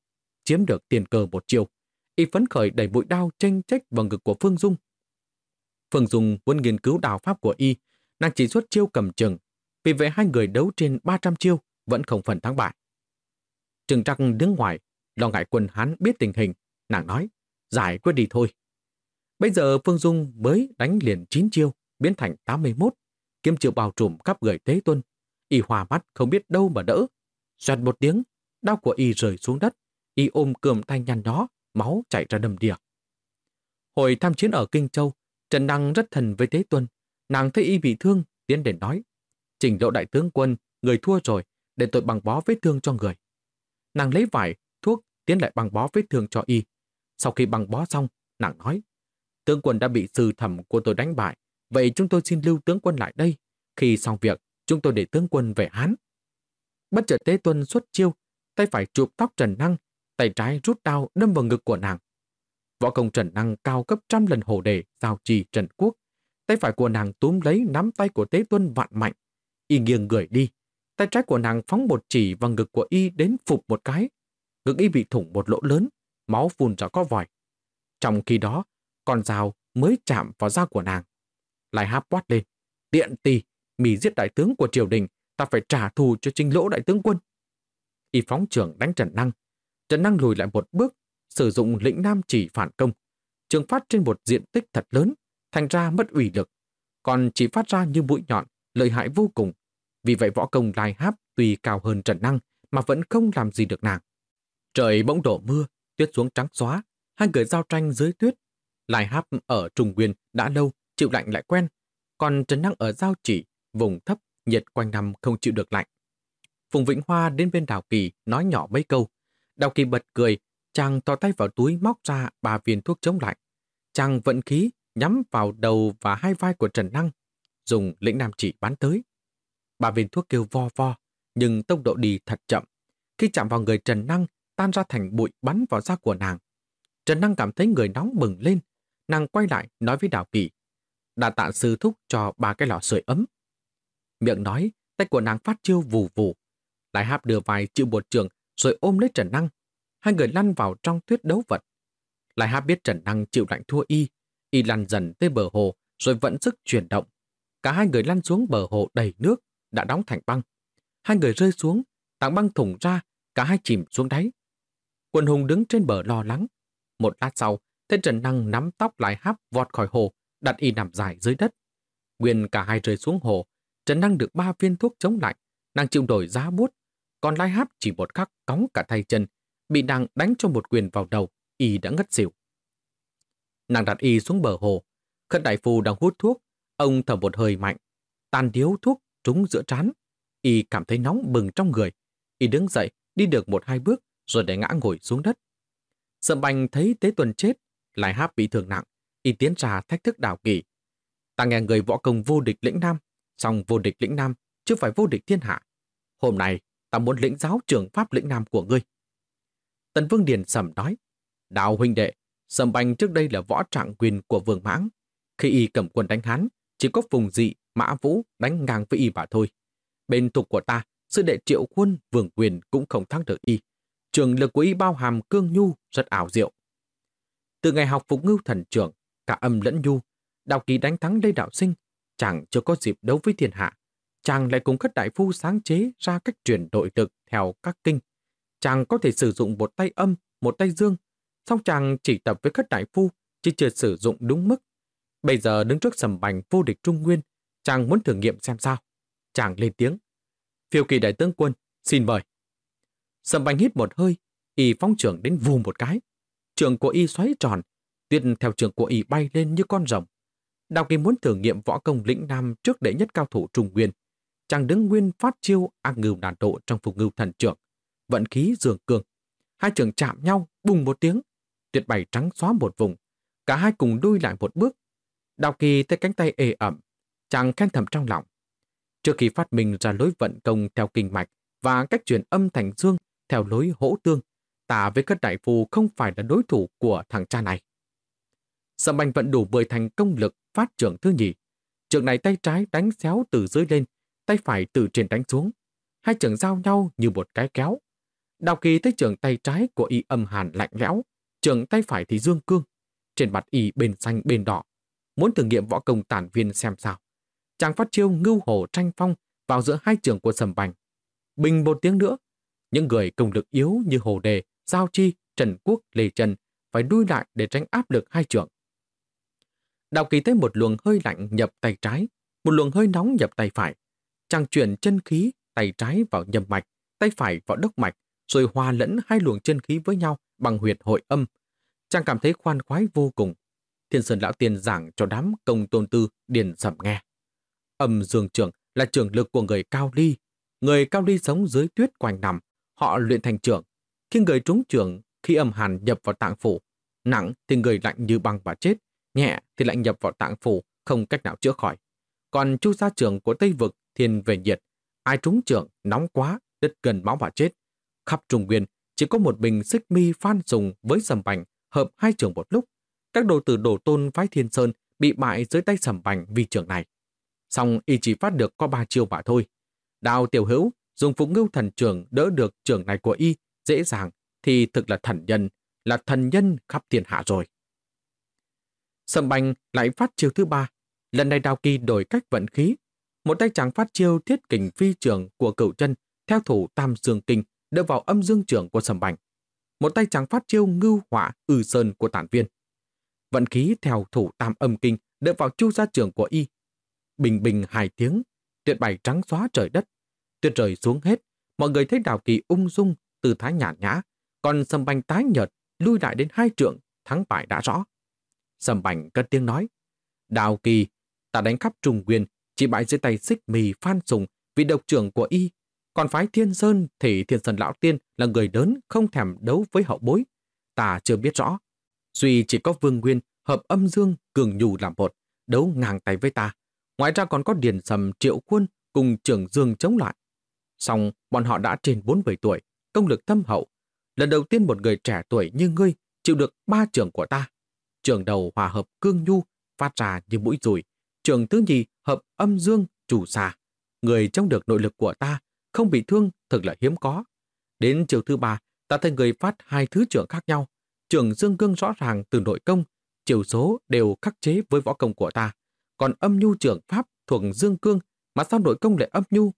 Speaker 1: chiếm được tiền cờ một chiều. Y phấn khởi đẩy bụi đao tranh trách vào ngực của Phương Dung. Phương Dung muốn nghiên cứu đào pháp của Y, nàng chỉ xuất chiêu cầm chừng vì vậy hai người đấu trên 300 chiêu vẫn không phần thắng bại. Trừng Trăng đứng ngoài, lo ngại quân Hán biết tình hình, nàng nói, giải quyết đi thôi. Bây giờ Phương Dung mới đánh liền 9 chiêu, biến thành 81, kiếm chiêu bao trùm khắp người Tế Tuân. Y hòa mắt không biết đâu mà đỡ. Xoẹt một tiếng, đau của Y rơi xuống đất, Y ôm cườm tay nhăn nhó, máu chảy ra đầm đìa. Hồi tham chiến ở Kinh Châu, Trần Đăng rất thần với Tế Tuân. Nàng thấy Y bị thương, tiến đến nói, Trình độ đại tướng quân, người thua rồi, để tôi bằng bó vết thương cho người. Nàng lấy vải, thuốc, tiến lại bằng bó vết thương cho y. Sau khi bằng bó xong, nàng nói, tướng quân đã bị sư thẩm của tôi đánh bại, vậy chúng tôi xin lưu tướng quân lại đây. Khi xong việc, chúng tôi để tướng quân về Hán. Bất chợt Tế Tuân xuất chiêu, tay phải chụp tóc Trần Năng, tay trái rút đao đâm vào ngực của nàng. Võ công Trần Năng cao cấp trăm lần hồ đề, giao trì Trần Quốc. Tay phải của nàng túm lấy nắm tay của Tế Tuân vạn mạnh, Y nghiêng người đi. Tay trái của nàng phóng một chỉ vào ngực của Y đến phục một cái. Ngực Y bị thủng một lỗ lớn, máu phun ra có vòi. Trong khi đó, con dao mới chạm vào da của nàng. Lại háp quát lên. Tiện tì, mì giết đại tướng của triều đình, ta phải trả thù cho trinh lỗ đại tướng quân. Y phóng trưởng đánh Trần Năng. Trần Năng lùi lại một bước, sử dụng lĩnh nam chỉ phản công. Trường phát trên một diện tích thật lớn, thành ra mất ủy lực. Còn chỉ phát ra như mũi nhọn, lợi hại vô cùng, vì vậy võ công lai háp tuy cao hơn Trần Năng mà vẫn không làm gì được nàng. Trời bỗng đổ mưa, tuyết xuống trắng xóa, hai người giao tranh dưới tuyết. Lai háp ở Trung Nguyên đã lâu, chịu lạnh lại quen, còn Trần Năng ở giao chỉ, vùng thấp, nhiệt quanh năm không chịu được lạnh. Phùng Vĩnh Hoa đến bên Đào Kỳ nói nhỏ mấy câu. Đào Kỳ bật cười, chàng to tay vào túi móc ra ba viên thuốc chống lạnh. Chàng vận khí nhắm vào đầu và hai vai của Trần Năng, dùng lĩnh nam chỉ bắn tới. Ba viên thuốc kêu vo vo, nhưng tốc độ đi thật chậm. Khi chạm vào người Trần Năng, tan ra thành bụi bắn vào da của nàng. Trần Năng cảm thấy người nóng bừng lên. Nàng quay lại nói với Đào Kỳ. Đã tạ sư thúc cho ba cái lò sưởi ấm. Miệng nói, tay của nàng phát chiêu vù vù. Lại hạp đưa vai chịu một trường rồi ôm lấy Trần Năng. Hai người lăn vào trong tuyết đấu vật. Lại hạp biết Trần Năng chịu lạnh thua y. Y lăn dần tới bờ hồ rồi vẫn sức chuyển động. Cả hai người lăn xuống bờ hồ đầy nước đã đóng thành băng. Hai người rơi xuống, tảng băng thủng ra, cả hai chìm xuống đáy. Quân hùng đứng trên bờ lo lắng. Một lát sau, thế Trần Năng nắm tóc lại háp vọt khỏi hồ, đặt y nằm dài dưới đất. Nguyên cả hai rơi xuống hồ, Trần Năng được ba viên thuốc chống lạnh, nàng chịu đổi giá bút, còn Lai Háp chỉ một khắc cóng cả tay chân, bị nàng đánh cho một quyền vào đầu, y đã ngất xỉu. Nàng đặt y xuống bờ hồ, khất đại phu đang hút thuốc, ông thở một hơi mạnh, tàn điếu thuốc trúng giữa trán, y cảm thấy nóng bừng trong người, y đứng dậy, đi được một hai bước, rồi để ngã ngồi xuống đất. Sầm bành thấy tế tuần chết, Lai Háp bị thương nặng, y tiến ra thách thức đảo kỳ. Ta nghe người võ công vô địch lĩnh Nam, song vô địch lĩnh Nam chứ phải vô địch thiên hạ. Hôm nay, ta muốn lĩnh giáo trường pháp lĩnh Nam của ngươi. Tần Vương Điền sầm nói, Đào huynh đệ, Sầm Bành trước đây là võ trạng quyền của Vương Mãng. Khi y cầm quân đánh hắn, chỉ có vùng dị, mã vũ đánh ngang với y bà thôi. Bên thuộc của ta, sư đệ triệu quân, vương quyền cũng không thắng được y. Trường lực của y bao hàm cương nhu, rất ảo diệu. Từ ngày học phục ngưu thần trưởng, cả âm lẫn nhu, đạo kỳ đánh thắng Lê Đạo Sinh, chàng chưa có dịp đấu với thiên hạ. Chàng lại cùng các đại phu sáng chế ra cách chuyển đội lực theo các kinh. Chàng có thể sử dụng một tay âm, một tay dương, song chàng chỉ tập với các đại phu, chỉ chưa sử dụng đúng mức. Bây giờ đứng trước sầm bành vô địch trung nguyên, chàng muốn thử nghiệm xem sao. Chàng lên tiếng. Phiêu kỳ đại tướng quân, xin mời. Sầm bành hít một hơi, y phóng trưởng đến vù một cái. Trường của y xoáy tròn, tuyết theo trường của y bay lên như con rồng. Đào Kỳ muốn thử nghiệm võ công lĩnh nam trước đệ nhất cao thủ Trung Nguyên. Chàng đứng nguyên phát chiêu ác ngưu đàn độ trong phục ngưu thần trưởng. Vận khí dường cường. Hai trường chạm nhau, bùng một tiếng. Tuyệt bày trắng xóa một vùng. Cả hai cùng đuôi lại một bước. Đào Kỳ tay cánh tay ê ẩm. Chàng khen thầm trong lòng. Trước khi phát minh ra lối vận công theo kinh mạch và cách chuyển âm thành dương theo lối hỗ tương, ta với các đại phu không phải là đối thủ của thằng cha này. Sầm bành vận đủ 10 thành công lực phát trưởng thứ nhì. Trường này tay trái đánh xéo từ dưới lên, tay phải từ trên đánh xuống. Hai trường giao nhau như một cái kéo. Đào kỳ thấy trường tay trái của y âm hàn lạnh lẽo, trường tay phải thì dương cương. Trên mặt y bên xanh bên đỏ. Muốn thử nghiệm võ công tản viên xem sao. Chàng phát chiêu ngưu hổ tranh phong vào giữa hai trường của sầm bành. Bình một tiếng nữa, những người công lực yếu như Hồ Đề, Giao Chi, Trần Quốc, Lê Trần phải đuôi lại để tránh áp lực hai trường. Đạo kỳ thấy một luồng hơi lạnh nhập tay trái, một luồng hơi nóng nhập tay phải. Chàng chuyển chân khí, tay trái vào nhầm mạch, tay phải vào đốc mạch, rồi hòa lẫn hai luồng chân khí với nhau bằng huyệt hội âm. Chàng cảm thấy khoan khoái vô cùng. Thiên Sơn Lão Tiên giảng cho đám công tôn tư điền sẩm nghe. Âm dương trưởng là trưởng lực của người cao ly. Người cao ly sống dưới tuyết quanh nằm, họ luyện thành trưởng. Khi người trúng trường khi âm hàn nhập vào tạng phủ, nặng thì người lạnh như băng và chết, nhẹ thì lại nhập vào tạng phủ, không cách nào chữa khỏi. Còn chu gia trường của Tây Vực thiên về nhiệt, ai trúng trường nóng quá, đứt gần máu mà chết. Khắp Trung Nguyên chỉ có một bình xích mi phan dùng với sầm bành hợp hai trường một lúc. Các đồ tử đổ tôn phái thiên sơn bị bại dưới tay sầm bành vì trường này. Xong y chỉ phát được có ba chiêu mà thôi. Đào tiểu hữu dùng phục ngưu thần trường đỡ được trường này của y dễ dàng thì thực là thần nhân, là thần nhân khắp thiên hạ rồi. Sầm bành lại phát chiêu thứ ba. Lần này đào kỳ đổi cách vận khí. Một tay chàng phát chiêu thiết kình phi trường của cửu chân theo thủ tam dương kinh đưa vào âm dương trường của sầm bành. Một tay chàng phát chiêu ngưu hỏa ư sơn của tản viên. Vận khí theo thủ tam âm kinh đưa vào chu gia trường của y. Bình bình hai tiếng, tuyệt bày trắng xóa trời đất. Tuyệt trời xuống hết, mọi người thấy đào kỳ ung dung, tư thái nhàn nhã, còn sầm bành tái nhợt, lui lại đến hai trượng, thắng bại đã rõ. Sầm bành cất tiếng nói. Đào kỳ, ta đánh khắp Trung Nguyên, chỉ bại dưới tay xích mì phan sùng vì độc trưởng của y. Còn phái Thiên Sơn thì Thiên Sơn Lão Tiên là người lớn không thèm đấu với hậu bối. Ta chưa biết rõ. Duy chỉ có Vương Nguyên hợp âm dương cường nhù làm một, đấu ngang tay với ta. Ngoài ra còn có Điền Sầm Triệu Quân cùng trưởng Dương chống lại. Xong, bọn họ đã trên 47 tuổi, công lực thâm hậu. Lần đầu tiên một người trẻ tuổi như ngươi chịu được ba trường của ta trường đầu hòa hợp cương nhu, phát ra như mũi rùi. Trường thứ nhì hợp âm dương, chủ xà. Người trong được nội lực của ta, không bị thương thực là hiếm có. Đến chiều thứ ba, ta thấy người phát hai thứ trưởng khác nhau. Trường dương cương rõ ràng từ nội công, chiều số đều khắc chế với võ công của ta. Còn âm nhu trưởng pháp thuộc dương cương, mà sao nội công lại âm nhu?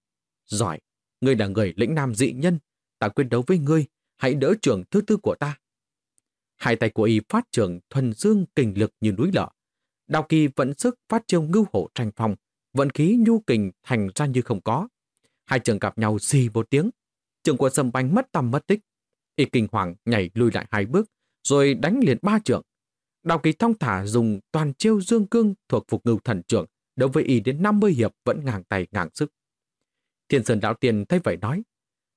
Speaker 1: Giỏi, người là người lĩnh nam dị nhân, ta quyết đấu với ngươi, hãy đỡ trưởng thứ tư của ta. Hai tay của y phát trưởng thuần dương kình lực như núi lở. Đào kỳ vận sức phát chiêu ngưu hổ tranh phòng, vận khí nhu kình thành ra như không có. Hai trường gặp nhau xì một tiếng. Trường của sầm bánh mất tầm mất tích. Y kinh hoàng nhảy lùi lại hai bước, rồi đánh liền ba trưởng. Đào kỳ thong thả dùng toàn chiêu dương cương thuộc phục ngưu thần trưởng, đối với y đến 50 hiệp vẫn ngang tay ngang sức. Thiên Sơn Đạo Tiền thấy vậy nói,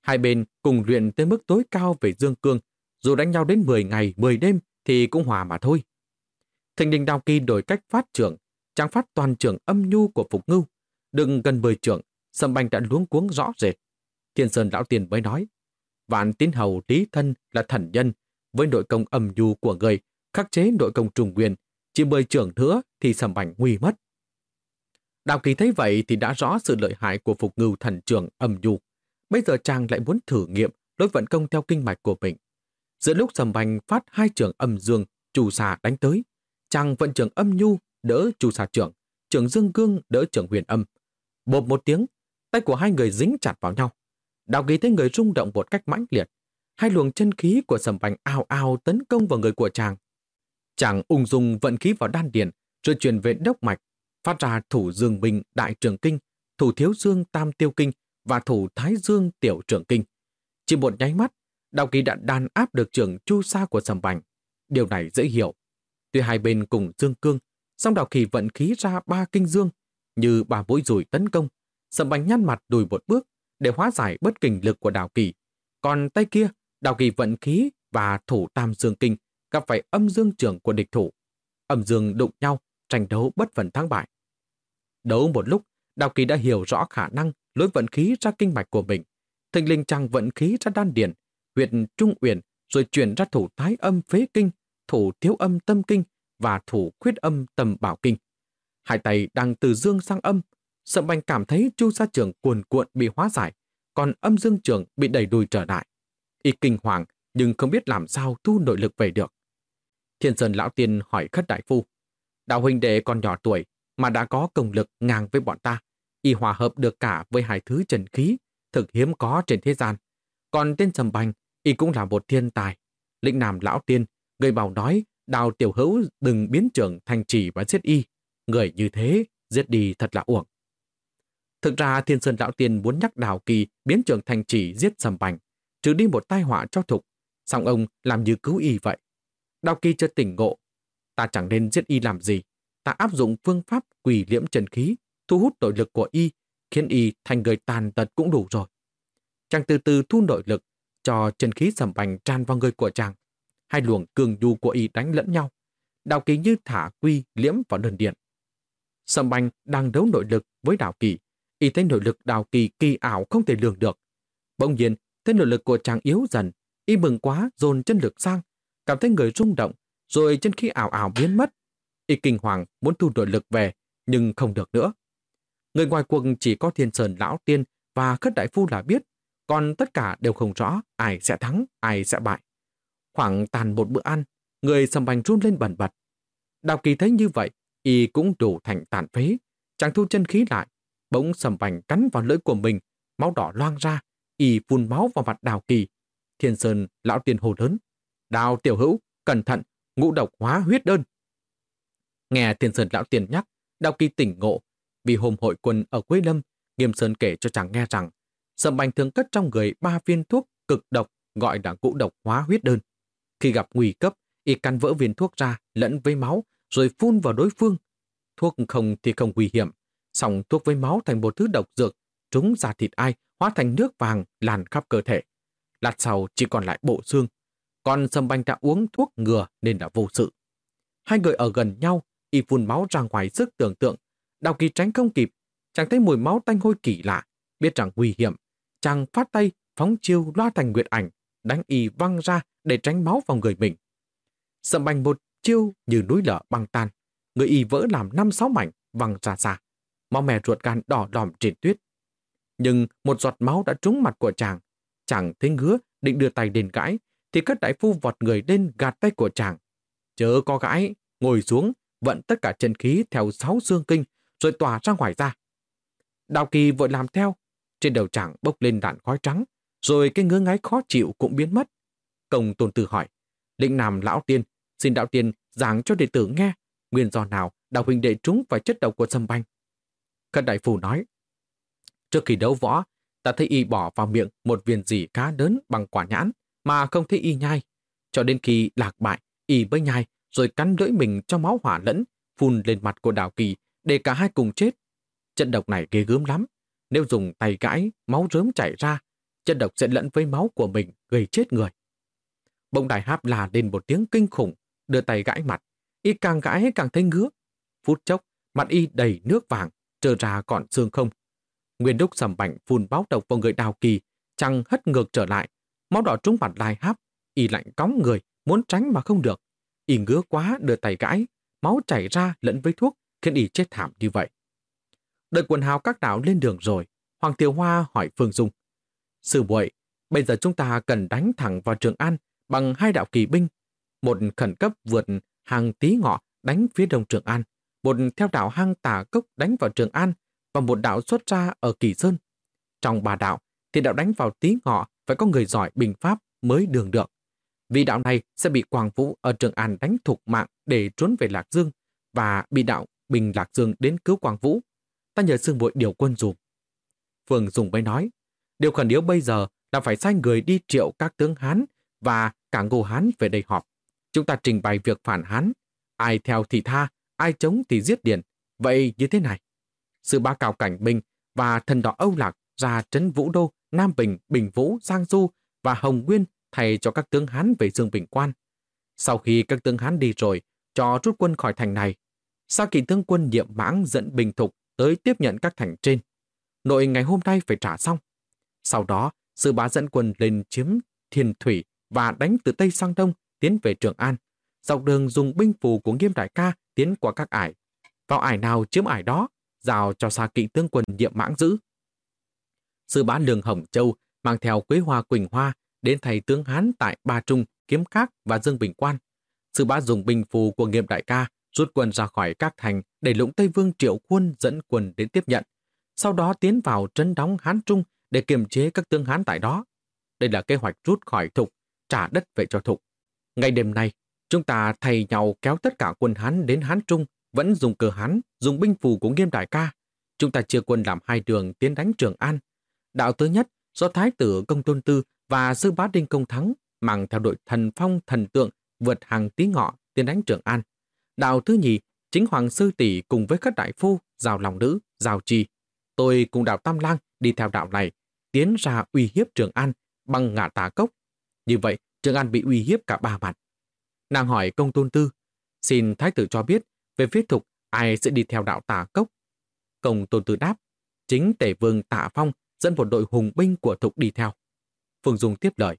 Speaker 1: hai bên cùng luyện tới mức tối cao về dương cương, dù đánh nhau đến 10 ngày, 10 đêm thì cũng hòa mà thôi. Thành đình Đào Kỳ đổi cách phát trưởng, trang phát toàn trưởng âm nhu của Phục Ngưu. Đừng gần 10 trưởng, Sâm Banh đã luống cuống rõ rệt. Thiên Sơn Lão Tiền mới nói, Vạn tín hầu lý thân là thần nhân, với nội công âm nhu của người, khắc chế nội công trùng quyền, chỉ mười trưởng nữa thì Sâm Banh nguy mất. Đào Kỳ thấy vậy thì đã rõ sự lợi hại của Phục Ngưu thần trưởng âm nhu. Bây giờ chàng lại muốn thử nghiệm đối vận công theo kinh mạch của mình. Giữa lúc Sầm Bành phát hai trường âm dương, chủ xà đánh tới, chàng vận trưởng âm nhu đỡ chủ xà trưởng, trưởng dương cương đỡ trưởng huyền âm. Bộp một tiếng, tay của hai người dính chặt vào nhau. Đào ký thấy người rung động một cách mãnh liệt. Hai luồng chân khí của Sầm Bành ao ao tấn công vào người của chàng. Chàng ung dung vận khí vào đan điền, rồi truyền về đốc mạch, phát ra thủ dương minh đại trường kinh, thủ thiếu dương tam tiêu kinh và thủ thái dương tiểu trưởng kinh. Chỉ một nháy mắt, Đào Kỳ đã đàn áp được trường chu sa của Sầm Bành. Điều này dễ hiểu. Tuy hai bên cùng dương cương, song Đào Kỳ vận khí ra ba kinh dương, như ba mũi rùi tấn công. Sầm Bành nhăn mặt đùi một bước để hóa giải bất kình lực của Đào Kỳ. Còn tay kia, Đào Kỳ vận khí và thủ tam dương kinh gặp phải âm dương trưởng của địch thủ. Âm dương đụng nhau, tranh đấu bất phần thắng bại. Đấu một lúc, Đào Kỳ đã hiểu rõ khả năng lối vận khí ra kinh mạch của mình. Thình linh chàng vận khí ra đan điền, huyệt trung uyển rồi chuyển ra thủ thái âm phế kinh, thủ thiếu âm tâm kinh và thủ khuyết âm tầm bảo kinh. Hai tay đang từ dương sang âm, sợ bành cảm thấy chu sa trường cuồn cuộn bị hóa giải, còn âm dương trường bị đẩy đùi trở lại. Y kinh hoàng nhưng không biết làm sao thu nội lực về được. Thiên Sơn Lão Tiên hỏi khất đại phu, đạo huynh đệ còn nhỏ tuổi mà đã có công lực ngang với bọn ta, y hòa hợp được cả với hai thứ trần khí, thực hiếm có trên thế gian. Còn tên Sầm Bành y cũng là một thiên tài. Lĩnh Nam Lão Tiên, người bảo nói đào tiểu hữu đừng biến trưởng thành trì và giết y. Người như thế, giết đi thật là uổng. Thực ra Thiên Sơn Lão Tiên muốn nhắc đào kỳ biến trưởng thành trì giết Sầm Bành, trừ đi một tai họa cho thục. Xong ông làm như cứu y vậy. Đào kỳ chưa tỉnh ngộ. Ta chẳng nên giết y làm gì. Ta áp dụng phương pháp quỷ liễm trần khí, thu hút nội lực của y, khiến y thành người tàn tật cũng đủ rồi. Chàng từ từ thu nội lực, cho chân khí sầm bành tràn vào người của chàng. Hai luồng cường nhu của y đánh lẫn nhau. Đào kỳ như thả quy liễm vào đơn điện. Sầm bành đang đấu nội lực với đào kỳ. Y thấy nội lực đào kỳ kỳ ảo không thể lường được. Bỗng nhiên, thấy nội lực của chàng yếu dần. Y mừng quá dồn chân lực sang. Cảm thấy người rung động. Rồi chân khí ảo ảo biến mất. Y kinh hoàng muốn thu nội lực về, nhưng không được nữa. Người ngoài cuộc chỉ có thiên sơn lão tiên và khất đại phu là biết còn tất cả đều không rõ ai sẽ thắng, ai sẽ bại. Khoảng tàn một bữa ăn, người sầm bành run lên bẩn bật. Đào kỳ thấy như vậy, y cũng đủ thành tàn phế. Chàng thu chân khí lại, bỗng sầm bành cắn vào lưỡi của mình, máu đỏ loang ra, y phun máu vào mặt đào kỳ. Thiên Sơn lão tiền hồ lớn. Đào tiểu hữu, cẩn thận, ngũ độc hóa huyết đơn. Nghe Thiên Sơn lão tiền nhắc, đào kỳ tỉnh ngộ, vì hôm hội quân ở Quế Lâm, Nghiêm Sơn kể cho chàng nghe rằng Sầm Bành thường cất trong người ba viên thuốc cực độc gọi là cũ độc hóa huyết đơn. Khi gặp nguy cấp, y căn vỡ viên thuốc ra lẫn với máu rồi phun vào đối phương. Thuốc không thì không nguy hiểm, xong thuốc với máu thành một thứ độc dược, trúng ra thịt ai hóa thành nước vàng lan khắp cơ thể. Lát sau chỉ còn lại bộ xương. Còn Sầm Bành đã uống thuốc ngừa nên đã vô sự. Hai người ở gần nhau, y phun máu ra ngoài sức tưởng tượng. Đào kỳ tránh không kịp, chẳng thấy mùi máu tanh hôi kỳ lạ, biết rằng nguy hiểm, chàng phát tay, phóng chiêu loa thành nguyệt ảnh, đánh y văng ra để tránh máu vào người mình. Sầm bành một chiêu như núi lở băng tan, người y vỡ làm năm sáu mảnh văng ra xa. Máu mè ruột gan đỏ đỏm trên tuyết. Nhưng một giọt máu đã trúng mặt của chàng. Chàng thấy ngứa định đưa tay đền gãi, thì các đại phu vọt người lên gạt tay của chàng. Chớ có gãi, ngồi xuống, vận tất cả chân khí theo sáu xương kinh, rồi tỏa ra ngoài ra. Đào kỳ vội làm theo, trên đầu chàng bốc lên đạn khói trắng, rồi cái ngứa ngáy khó chịu cũng biến mất. Công tôn tử hỏi, lĩnh nam lão tiên, xin đạo tiên giảng cho đệ tử nghe, nguyên do nào đạo huynh đệ trúng phải chất độc của sâm banh. Khất đại phù nói, trước khi đấu võ, ta thấy y bỏ vào miệng một viên gì cá lớn bằng quả nhãn, mà không thấy y nhai. Cho đến khi lạc bại, y mới nhai, rồi cắn lưỡi mình cho máu hỏa lẫn, phun lên mặt của đào kỳ, để cả hai cùng chết. Trận độc này ghê gớm lắm. Nếu dùng tay gãi, máu rớm chảy ra, chân độc sẽ lẫn với máu của mình gây chết người. Bỗng đài háp là lên một tiếng kinh khủng, đưa tay gãi mặt. Y càng gãi càng thấy ngứa. Phút chốc, mặt y đầy nước vàng, trơ ra còn xương không. Nguyên đúc sầm bảnh phun báo độc vào người đào kỳ, chăng hất ngược trở lại. Máu đỏ trúng mặt lai háp, y lạnh cóng người, muốn tránh mà không được. Y ngứa quá đưa tay gãi, máu chảy ra lẫn với thuốc, khiến y chết thảm như vậy. Đợi quần hào các đạo lên đường rồi, Hoàng Tiểu Hoa hỏi Phương Dung. Sư muội, bây giờ chúng ta cần đánh thẳng vào Trường An bằng hai đạo kỳ binh. Một khẩn cấp vượt hàng tí ngọ đánh phía đông Trường An, một theo đạo hang tà cốc đánh vào Trường An và một đạo xuất ra ở Kỳ Sơn. Trong ba đạo thì đạo đánh vào tí ngọ phải có người giỏi bình pháp mới đường được. Vì đạo này sẽ bị Quang Vũ ở Trường An đánh thục mạng để trốn về Lạc Dương và bị đạo Bình Lạc Dương đến cứu Quang Vũ. Ta nhờ Sương Bội điều quân dùm. Phương Dùng mới nói, điều khẩn yếu bây giờ là phải sai người đi triệu các tướng Hán và cả Ngô Hán về đây họp. Chúng ta trình bày việc phản Hán. Ai theo thì tha, ai chống thì giết điện. Vậy như thế này. Sự ba cào cảnh bình và thần đỏ Âu Lạc ra trấn Vũ Đô, Nam Bình, Bình Vũ, Giang Du và Hồng Nguyên thay cho các tướng Hán về Dương Bình Quan. Sau khi các tướng Hán đi rồi, cho rút quân khỏi thành này. Sa kỳ tướng quân nhiệm mãng dẫn Bình Thục tới tiếp nhận các thành trên. Nội ngày hôm nay phải trả xong. Sau đó, sư bá dẫn quân lên chiếm Thiền Thủy và đánh từ Tây sang Đông tiến về Trường An. Dọc đường dùng binh phù của nghiêm đại ca tiến qua các ải. Vào ải nào chiếm ải đó, giao cho xa kỵ tướng quân nhiệm mãng giữ. Sư bá lường Hồng Châu mang theo Quế Hoa Quỳnh Hoa đến thầy tướng Hán tại Ba Trung, Kiếm Các và Dương Bình Quan. Sư bá dùng binh phù của nghiêm đại ca rút quân ra khỏi các thành để lũng Tây Vương triệu quân dẫn quân đến tiếp nhận. Sau đó tiến vào trấn đóng Hán Trung để kiềm chế các tướng Hán tại đó. Đây là kế hoạch rút khỏi Thục, trả đất về cho Thục. Ngày đêm nay, chúng ta thay nhau kéo tất cả quân Hán đến Hán Trung, vẫn dùng cờ Hán, dùng binh phù của nghiêm đại ca. Chúng ta chia quân làm hai đường tiến đánh Trường An. Đạo thứ nhất do Thái tử Công Tôn Tư và Sư Bá Đinh Công Thắng mang theo đội thần phong thần tượng vượt hàng tí ngọ tiến đánh Trường An. Đạo thứ nhì, chính Hoàng Sư Tỷ cùng với các đại phu, rào lòng nữ, rào trì. Tôi cùng đạo Tam Lang đi theo đạo này, tiến ra uy hiếp Trường An bằng ngã tà cốc. Như vậy, Trường An bị uy hiếp cả ba mặt. Nàng hỏi công tôn tư, xin thái tử cho biết về phía thục ai sẽ đi theo đạo tà cốc. Công tôn tư đáp, chính tể vương tạ phong dẫn một đội hùng binh của thục đi theo. Phương Dung tiếp lời,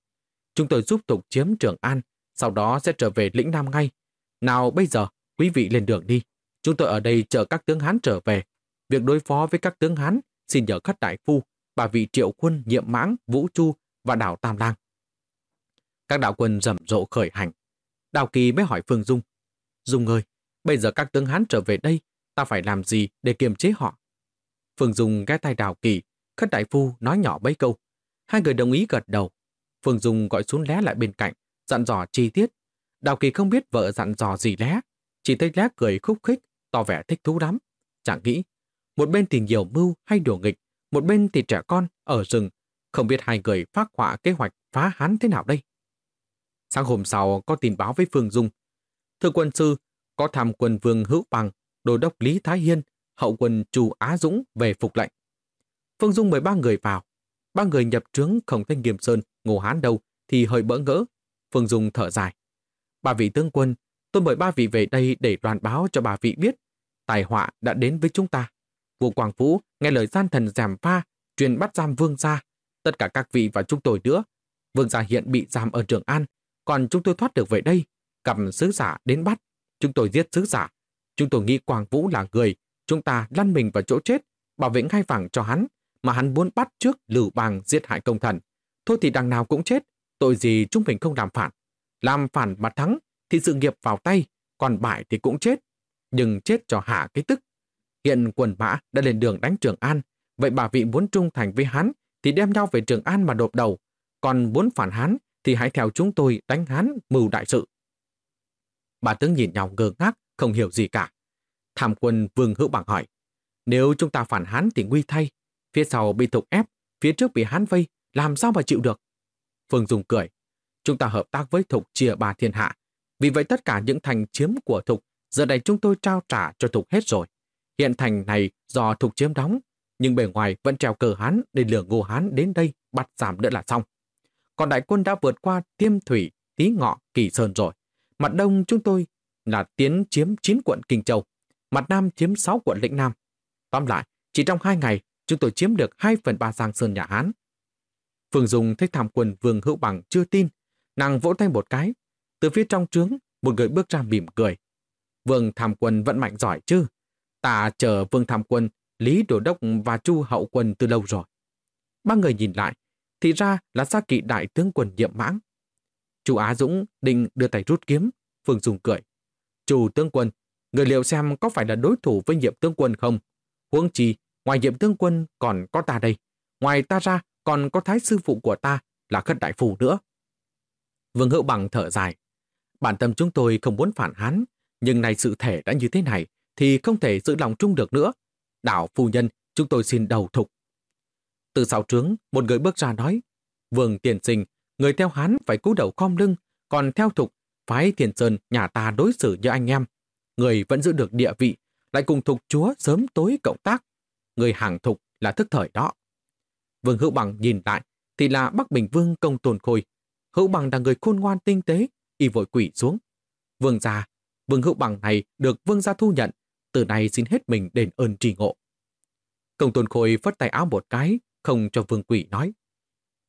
Speaker 1: chúng tôi giúp thục chiếm Trường An, sau đó sẽ trở về lĩnh Nam ngay. Nào bây giờ, quý vị lên đường đi. Chúng tôi ở đây chờ các tướng Hán trở về. Việc đối phó với các tướng Hán xin nhờ khất đại phu, bà vị triệu quân nhiệm mãng, vũ chu và đảo Tam Lang. Các đạo quân rầm rộ khởi hành. Đào Kỳ mới hỏi Phương Dung. Dung ơi, bây giờ các tướng Hán trở về đây, ta phải làm gì để kiềm chế họ? Phương Dung ghé tay Đào Kỳ, khất đại phu nói nhỏ mấy câu. Hai người đồng ý gật đầu. Phương Dung gọi xuống lé lại bên cạnh, dặn dò chi tiết. Đào Kỳ không biết vợ dặn dò gì lé, chỉ thấy lé cười khúc khích, tỏ vẻ thích thú lắm. Chẳng nghĩ, một bên thì nhiều mưu hay đùa nghịch, một bên thì trẻ con ở rừng, không biết hai người phát họa kế hoạch phá hán thế nào đây. Sáng hôm sau có tin báo với Phương Dung. Thưa quân sư, có tham quân vương Hữu Bằng, đô đốc Lý Thái Hiên, hậu quân Chu Á Dũng về phục lệnh. Phương Dung mời ba người vào. Ba người nhập trướng không thấy Nghiêm Sơn, Ngô Hán đâu, thì hơi bỡ ngỡ. Phương Dung thở dài. Ba vị tướng quân, tôi mời ba vị về đây để đoàn báo cho bà vị biết. Tài họa đã đến với chúng ta. Vua Quảng Vũ nghe lời gian thần giảm pha, truyền bắt giam vương gia. Tất cả các vị và chúng tôi nữa. Vương gia hiện bị giam ở Trường An, còn chúng tôi thoát được về đây, cầm sứ giả đến bắt. Chúng tôi giết sứ giả. Chúng tôi nghĩ Quang Vũ là người. Chúng ta lăn mình vào chỗ chết, bảo vệ hai vàng cho hắn, mà hắn muốn bắt trước lử bàng giết hại công thần. Thôi thì đằng nào cũng chết, tội gì chúng mình không làm phản. Làm phản mà thắng, thì sự nghiệp vào tay, còn bại thì cũng chết. Nhưng chết cho hạ cái tức. Hiện quần mã đã lên đường đánh Trường An, vậy bà vị muốn trung thành với hắn thì đem nhau về Trường An mà đột đầu. còn muốn phản Hán thì hãy theo chúng tôi đánh Hán mưu đại sự. Bà tướng nhìn nhau ngơ ngác, không hiểu gì cả. Tham quân Vương Hữu Bằng hỏi, nếu chúng ta phản Hán thì nguy thay, phía sau bị thục ép, phía trước bị Hán vây, làm sao mà chịu được? Phương Dung cười, chúng ta hợp tác với thục chia bà thiên hạ, vì vậy tất cả những thành chiếm của thục, giờ đây chúng tôi trao trả cho thục hết rồi. Hiện thành này do thục chiếm đóng, nhưng bề ngoài vẫn treo cờ Hán để lừa Ngô Hán đến đây bắt giảm nữa là xong. Còn đại quân đã vượt qua Tiêm Thủy, Tí Ngọ, Kỳ Sơn rồi. Mặt đông chúng tôi là tiến chiếm 9 quận Kinh Châu, mặt nam chiếm 6 quận Lĩnh Nam. Tóm lại, chỉ trong hai ngày, chúng tôi chiếm được 2 phần 3 Giang Sơn nhà Hán. Phương Dung thấy tham quân Vương Hữu Bằng chưa tin, nàng vỗ tay một cái. Từ phía trong trướng, một người bước ra mỉm cười. Vương tham quân vẫn mạnh giỏi chứ. Ta chờ Vương tham quân, Lý Đồ Đốc và Chu Hậu quân từ lâu rồi. Ba người nhìn lại, thì ra là gia kỵ đại tướng quân nhiệm mãng. Chu Á Dũng định đưa tay rút kiếm, Phương Dung cười. Chủ tướng quân, người liệu xem có phải là đối thủ với nhiệm tướng quân không? Huống chi, ngoài nhiệm tướng quân còn có ta đây. Ngoài ta ra, còn có thái sư phụ của ta là khất đại phù nữa. Vương Hữu Bằng thở dài. Bản tâm chúng tôi không muốn phản hán, nhưng này sự thể đã như thế này, thì không thể giữ lòng chung được nữa. Đảo phu nhân, chúng tôi xin đầu thục. Từ sau trướng, một người bước ra nói, Vương tiền sinh, người theo hán phải cúi đầu khom lưng, còn theo thục, phái thiền sơn nhà ta đối xử như anh em. Người vẫn giữ được địa vị, lại cùng thục chúa sớm tối cộng tác. Người hàng thục là thức thời đó. Vương Hữu Bằng nhìn lại, thì là Bắc Bình Vương công tồn khôi. Hữu Bằng là người khôn ngoan tinh tế, y vội quỷ xuống. Vương gia, Vương Hữu Bằng này được Vương gia thu nhận, từ nay xin hết mình đền ơn trì ngộ. Công tôn khôi phất tay áo một cái, không cho Vương Quỷ nói.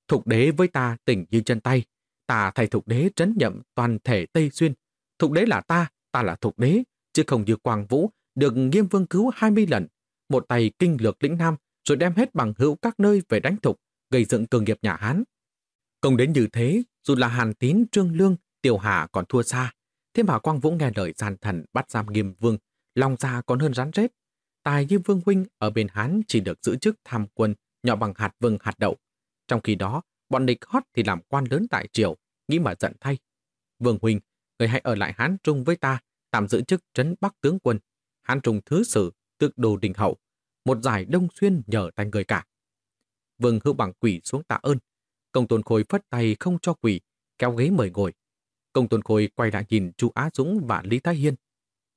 Speaker 1: Thục đế với ta tỉnh như chân tay, ta thay thục đế trấn nhậm toàn thể Tây Xuyên. Thục đế là ta, ta là thục đế, chứ không như Quang Vũ được nghiêm vương cứu 20 lần, một tay kinh lược lĩnh Nam rồi đem hết bằng hữu các nơi về đánh thục, gây dựng cường nghiệp nhà Hán. Công đến như thế, dù là Hàn Tín, Trương Lương, Tiểu Hà còn thua xa, thế mà Quang Vũ nghe lời gian thần bắt giam nghiêm vương, lòng già còn hơn rắn rết. Tài như vương huynh ở bên Hán chỉ được giữ chức tham quân nhỏ bằng hạt vừng hạt đậu. Trong khi đó, bọn địch hót thì làm quan lớn tại triều, nghĩ mà giận thay. Vương huynh, người hãy ở lại Hán Trung với ta, tạm giữ chức trấn Bắc tướng quân, Hán Trung thứ sử, tước đồ đình hậu, một giải đông xuyên nhờ tay người cả. Vương hữu bằng quỷ xuống tạ ơn. Công tôn khôi phất tay không cho quỷ, kéo ghế mời ngồi. Công tôn khôi quay lại nhìn chu Á Dũng và Lý Thái Hiên.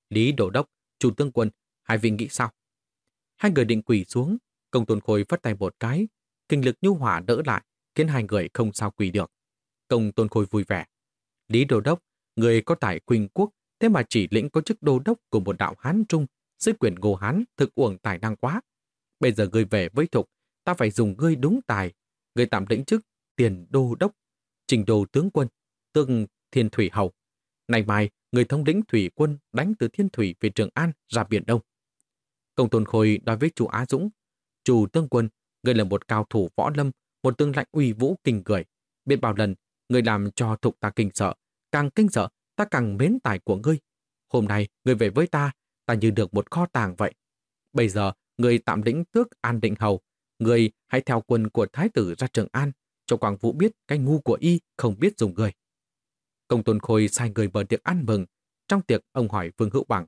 Speaker 1: Lý Đô Đốc, Chu tướng quân, hai vị nghĩ sao? Hai người định quỷ xuống, công tôn khôi phất tay một cái, kinh lực nhu hỏa đỡ lại, khiến hai người không sao quỳ được. Công tôn khôi vui vẻ. Lý Đô Đốc, người có tài quỳnh quốc, thế mà chỉ lĩnh có chức đô đốc của một đạo Hán Trung dưới quyền Ngô Hán thực uổng tài năng quá. Bây giờ ngươi về với Thục, ta phải dùng ngươi đúng tài. Ngươi tạm lĩnh chức tiền đô đốc, trình đô tướng quân, tương thiên thủy hầu. Này mai, người thống lĩnh thủy quân đánh từ thiên thủy về Trường An ra Biển Đông. Công Tôn Khôi nói với chủ Á Dũng, chủ tướng quân, người là một cao thủ võ lâm, một tương lãnh uy vũ kinh cười. Biết bao lần, người làm cho thục ta kinh sợ, càng kinh sợ, ta càng mến tài của ngươi. Hôm nay, người về với ta, ta như được một kho tàng vậy. Bây giờ, người tạm lĩnh tước An Định Hầu, người hãy theo quân của Thái tử ra Trường An, cho Quang Vũ biết cái ngu của y không biết dùng người. Công Tôn Khôi sai người mở tiệc ăn mừng. Trong tiệc, ông hỏi Vương Hữu Bằng.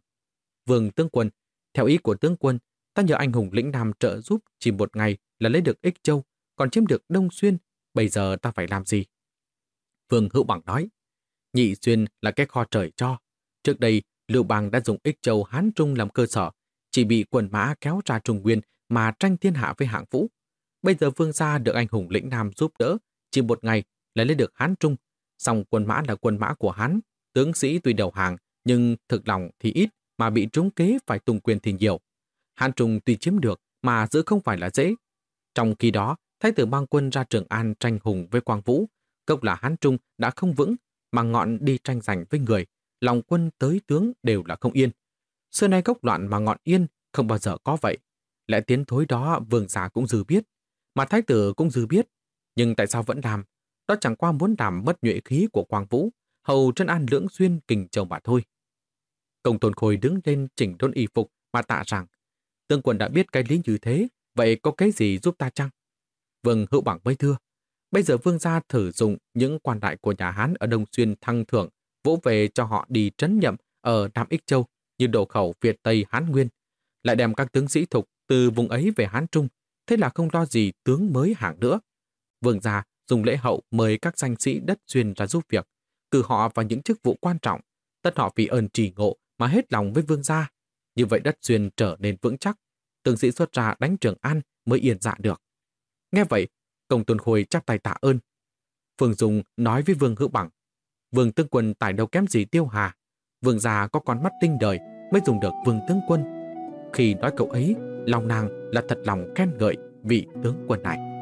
Speaker 1: Vương tướng quân, theo ý của tướng quân, ta nhờ anh hùng lĩnh Nam trợ giúp chỉ một ngày là lấy được Ích Châu, còn chiếm được Đông Xuyên, bây giờ ta phải làm gì? Vương Hữu Bằng nói, nhị xuyên là cái kho trời cho. Trước đây, Lưu Bang đã dùng ích châu Hán Trung làm cơ sở, chỉ bị quần mã kéo ra Trung Nguyên mà tranh thiên hạ với hạng vũ. Bây giờ Vương Gia được anh hùng lĩnh Nam giúp đỡ, chỉ một ngày lại lấy được Hán Trung. Song quân mã là quân mã của hắn tướng sĩ tuy đầu hàng, nhưng thực lòng thì ít, mà bị trúng kế phải tung quyền thì nhiều. Hán Trung tuy chiếm được, mà giữ không phải là dễ. Trong khi đó, Thái tử mang quân ra Trường An tranh hùng với Quang Vũ, cốc là Hán Trung đã không vững, mà ngọn đi tranh giành với người, lòng quân tới tướng đều là không yên. Xưa nay gốc loạn mà ngọn yên, không bao giờ có vậy. Lẽ tiến thối đó vương giả cũng dư biết, mà thái tử cũng dư biết. Nhưng tại sao vẫn làm? Đó chẳng qua muốn làm mất nhuệ khí của Quang Vũ, hầu chân an lưỡng xuyên kình chồng mà thôi. Công tôn khôi đứng lên chỉnh đôn y phục mà tạ rằng, tương quân đã biết cái lý như thế, vậy có cái gì giúp ta chăng? Vương hữu bằng mới thưa, Bây giờ vương gia thử dùng những quan đại của nhà Hán ở Đông Xuyên thăng thưởng, vỗ về cho họ đi trấn nhậm ở Nam Ích Châu như đổ khẩu Việt Tây Hán Nguyên, lại đem các tướng sĩ thục từ vùng ấy về Hán Trung, thế là không lo gì tướng mới hạng nữa. Vương gia dùng lễ hậu mời các danh sĩ đất duyên ra giúp việc, cử họ vào những chức vụ quan trọng, tất họ vì ơn trì ngộ mà hết lòng với vương gia. Như vậy đất duyên trở nên vững chắc, tướng sĩ xuất ra đánh Trường An mới yên dạ được. Nghe vậy, công tuần khôi chắp tay tạ ơn. Phương Dung nói với Vương Hữu Bằng, Vương Tướng Quân tài đâu kém gì Tiêu Hà. Vương già có con mắt tinh đời mới dùng được Vương Tướng Quân. Khi nói cậu ấy, lòng nàng là thật lòng khen ngợi vị tướng quân này.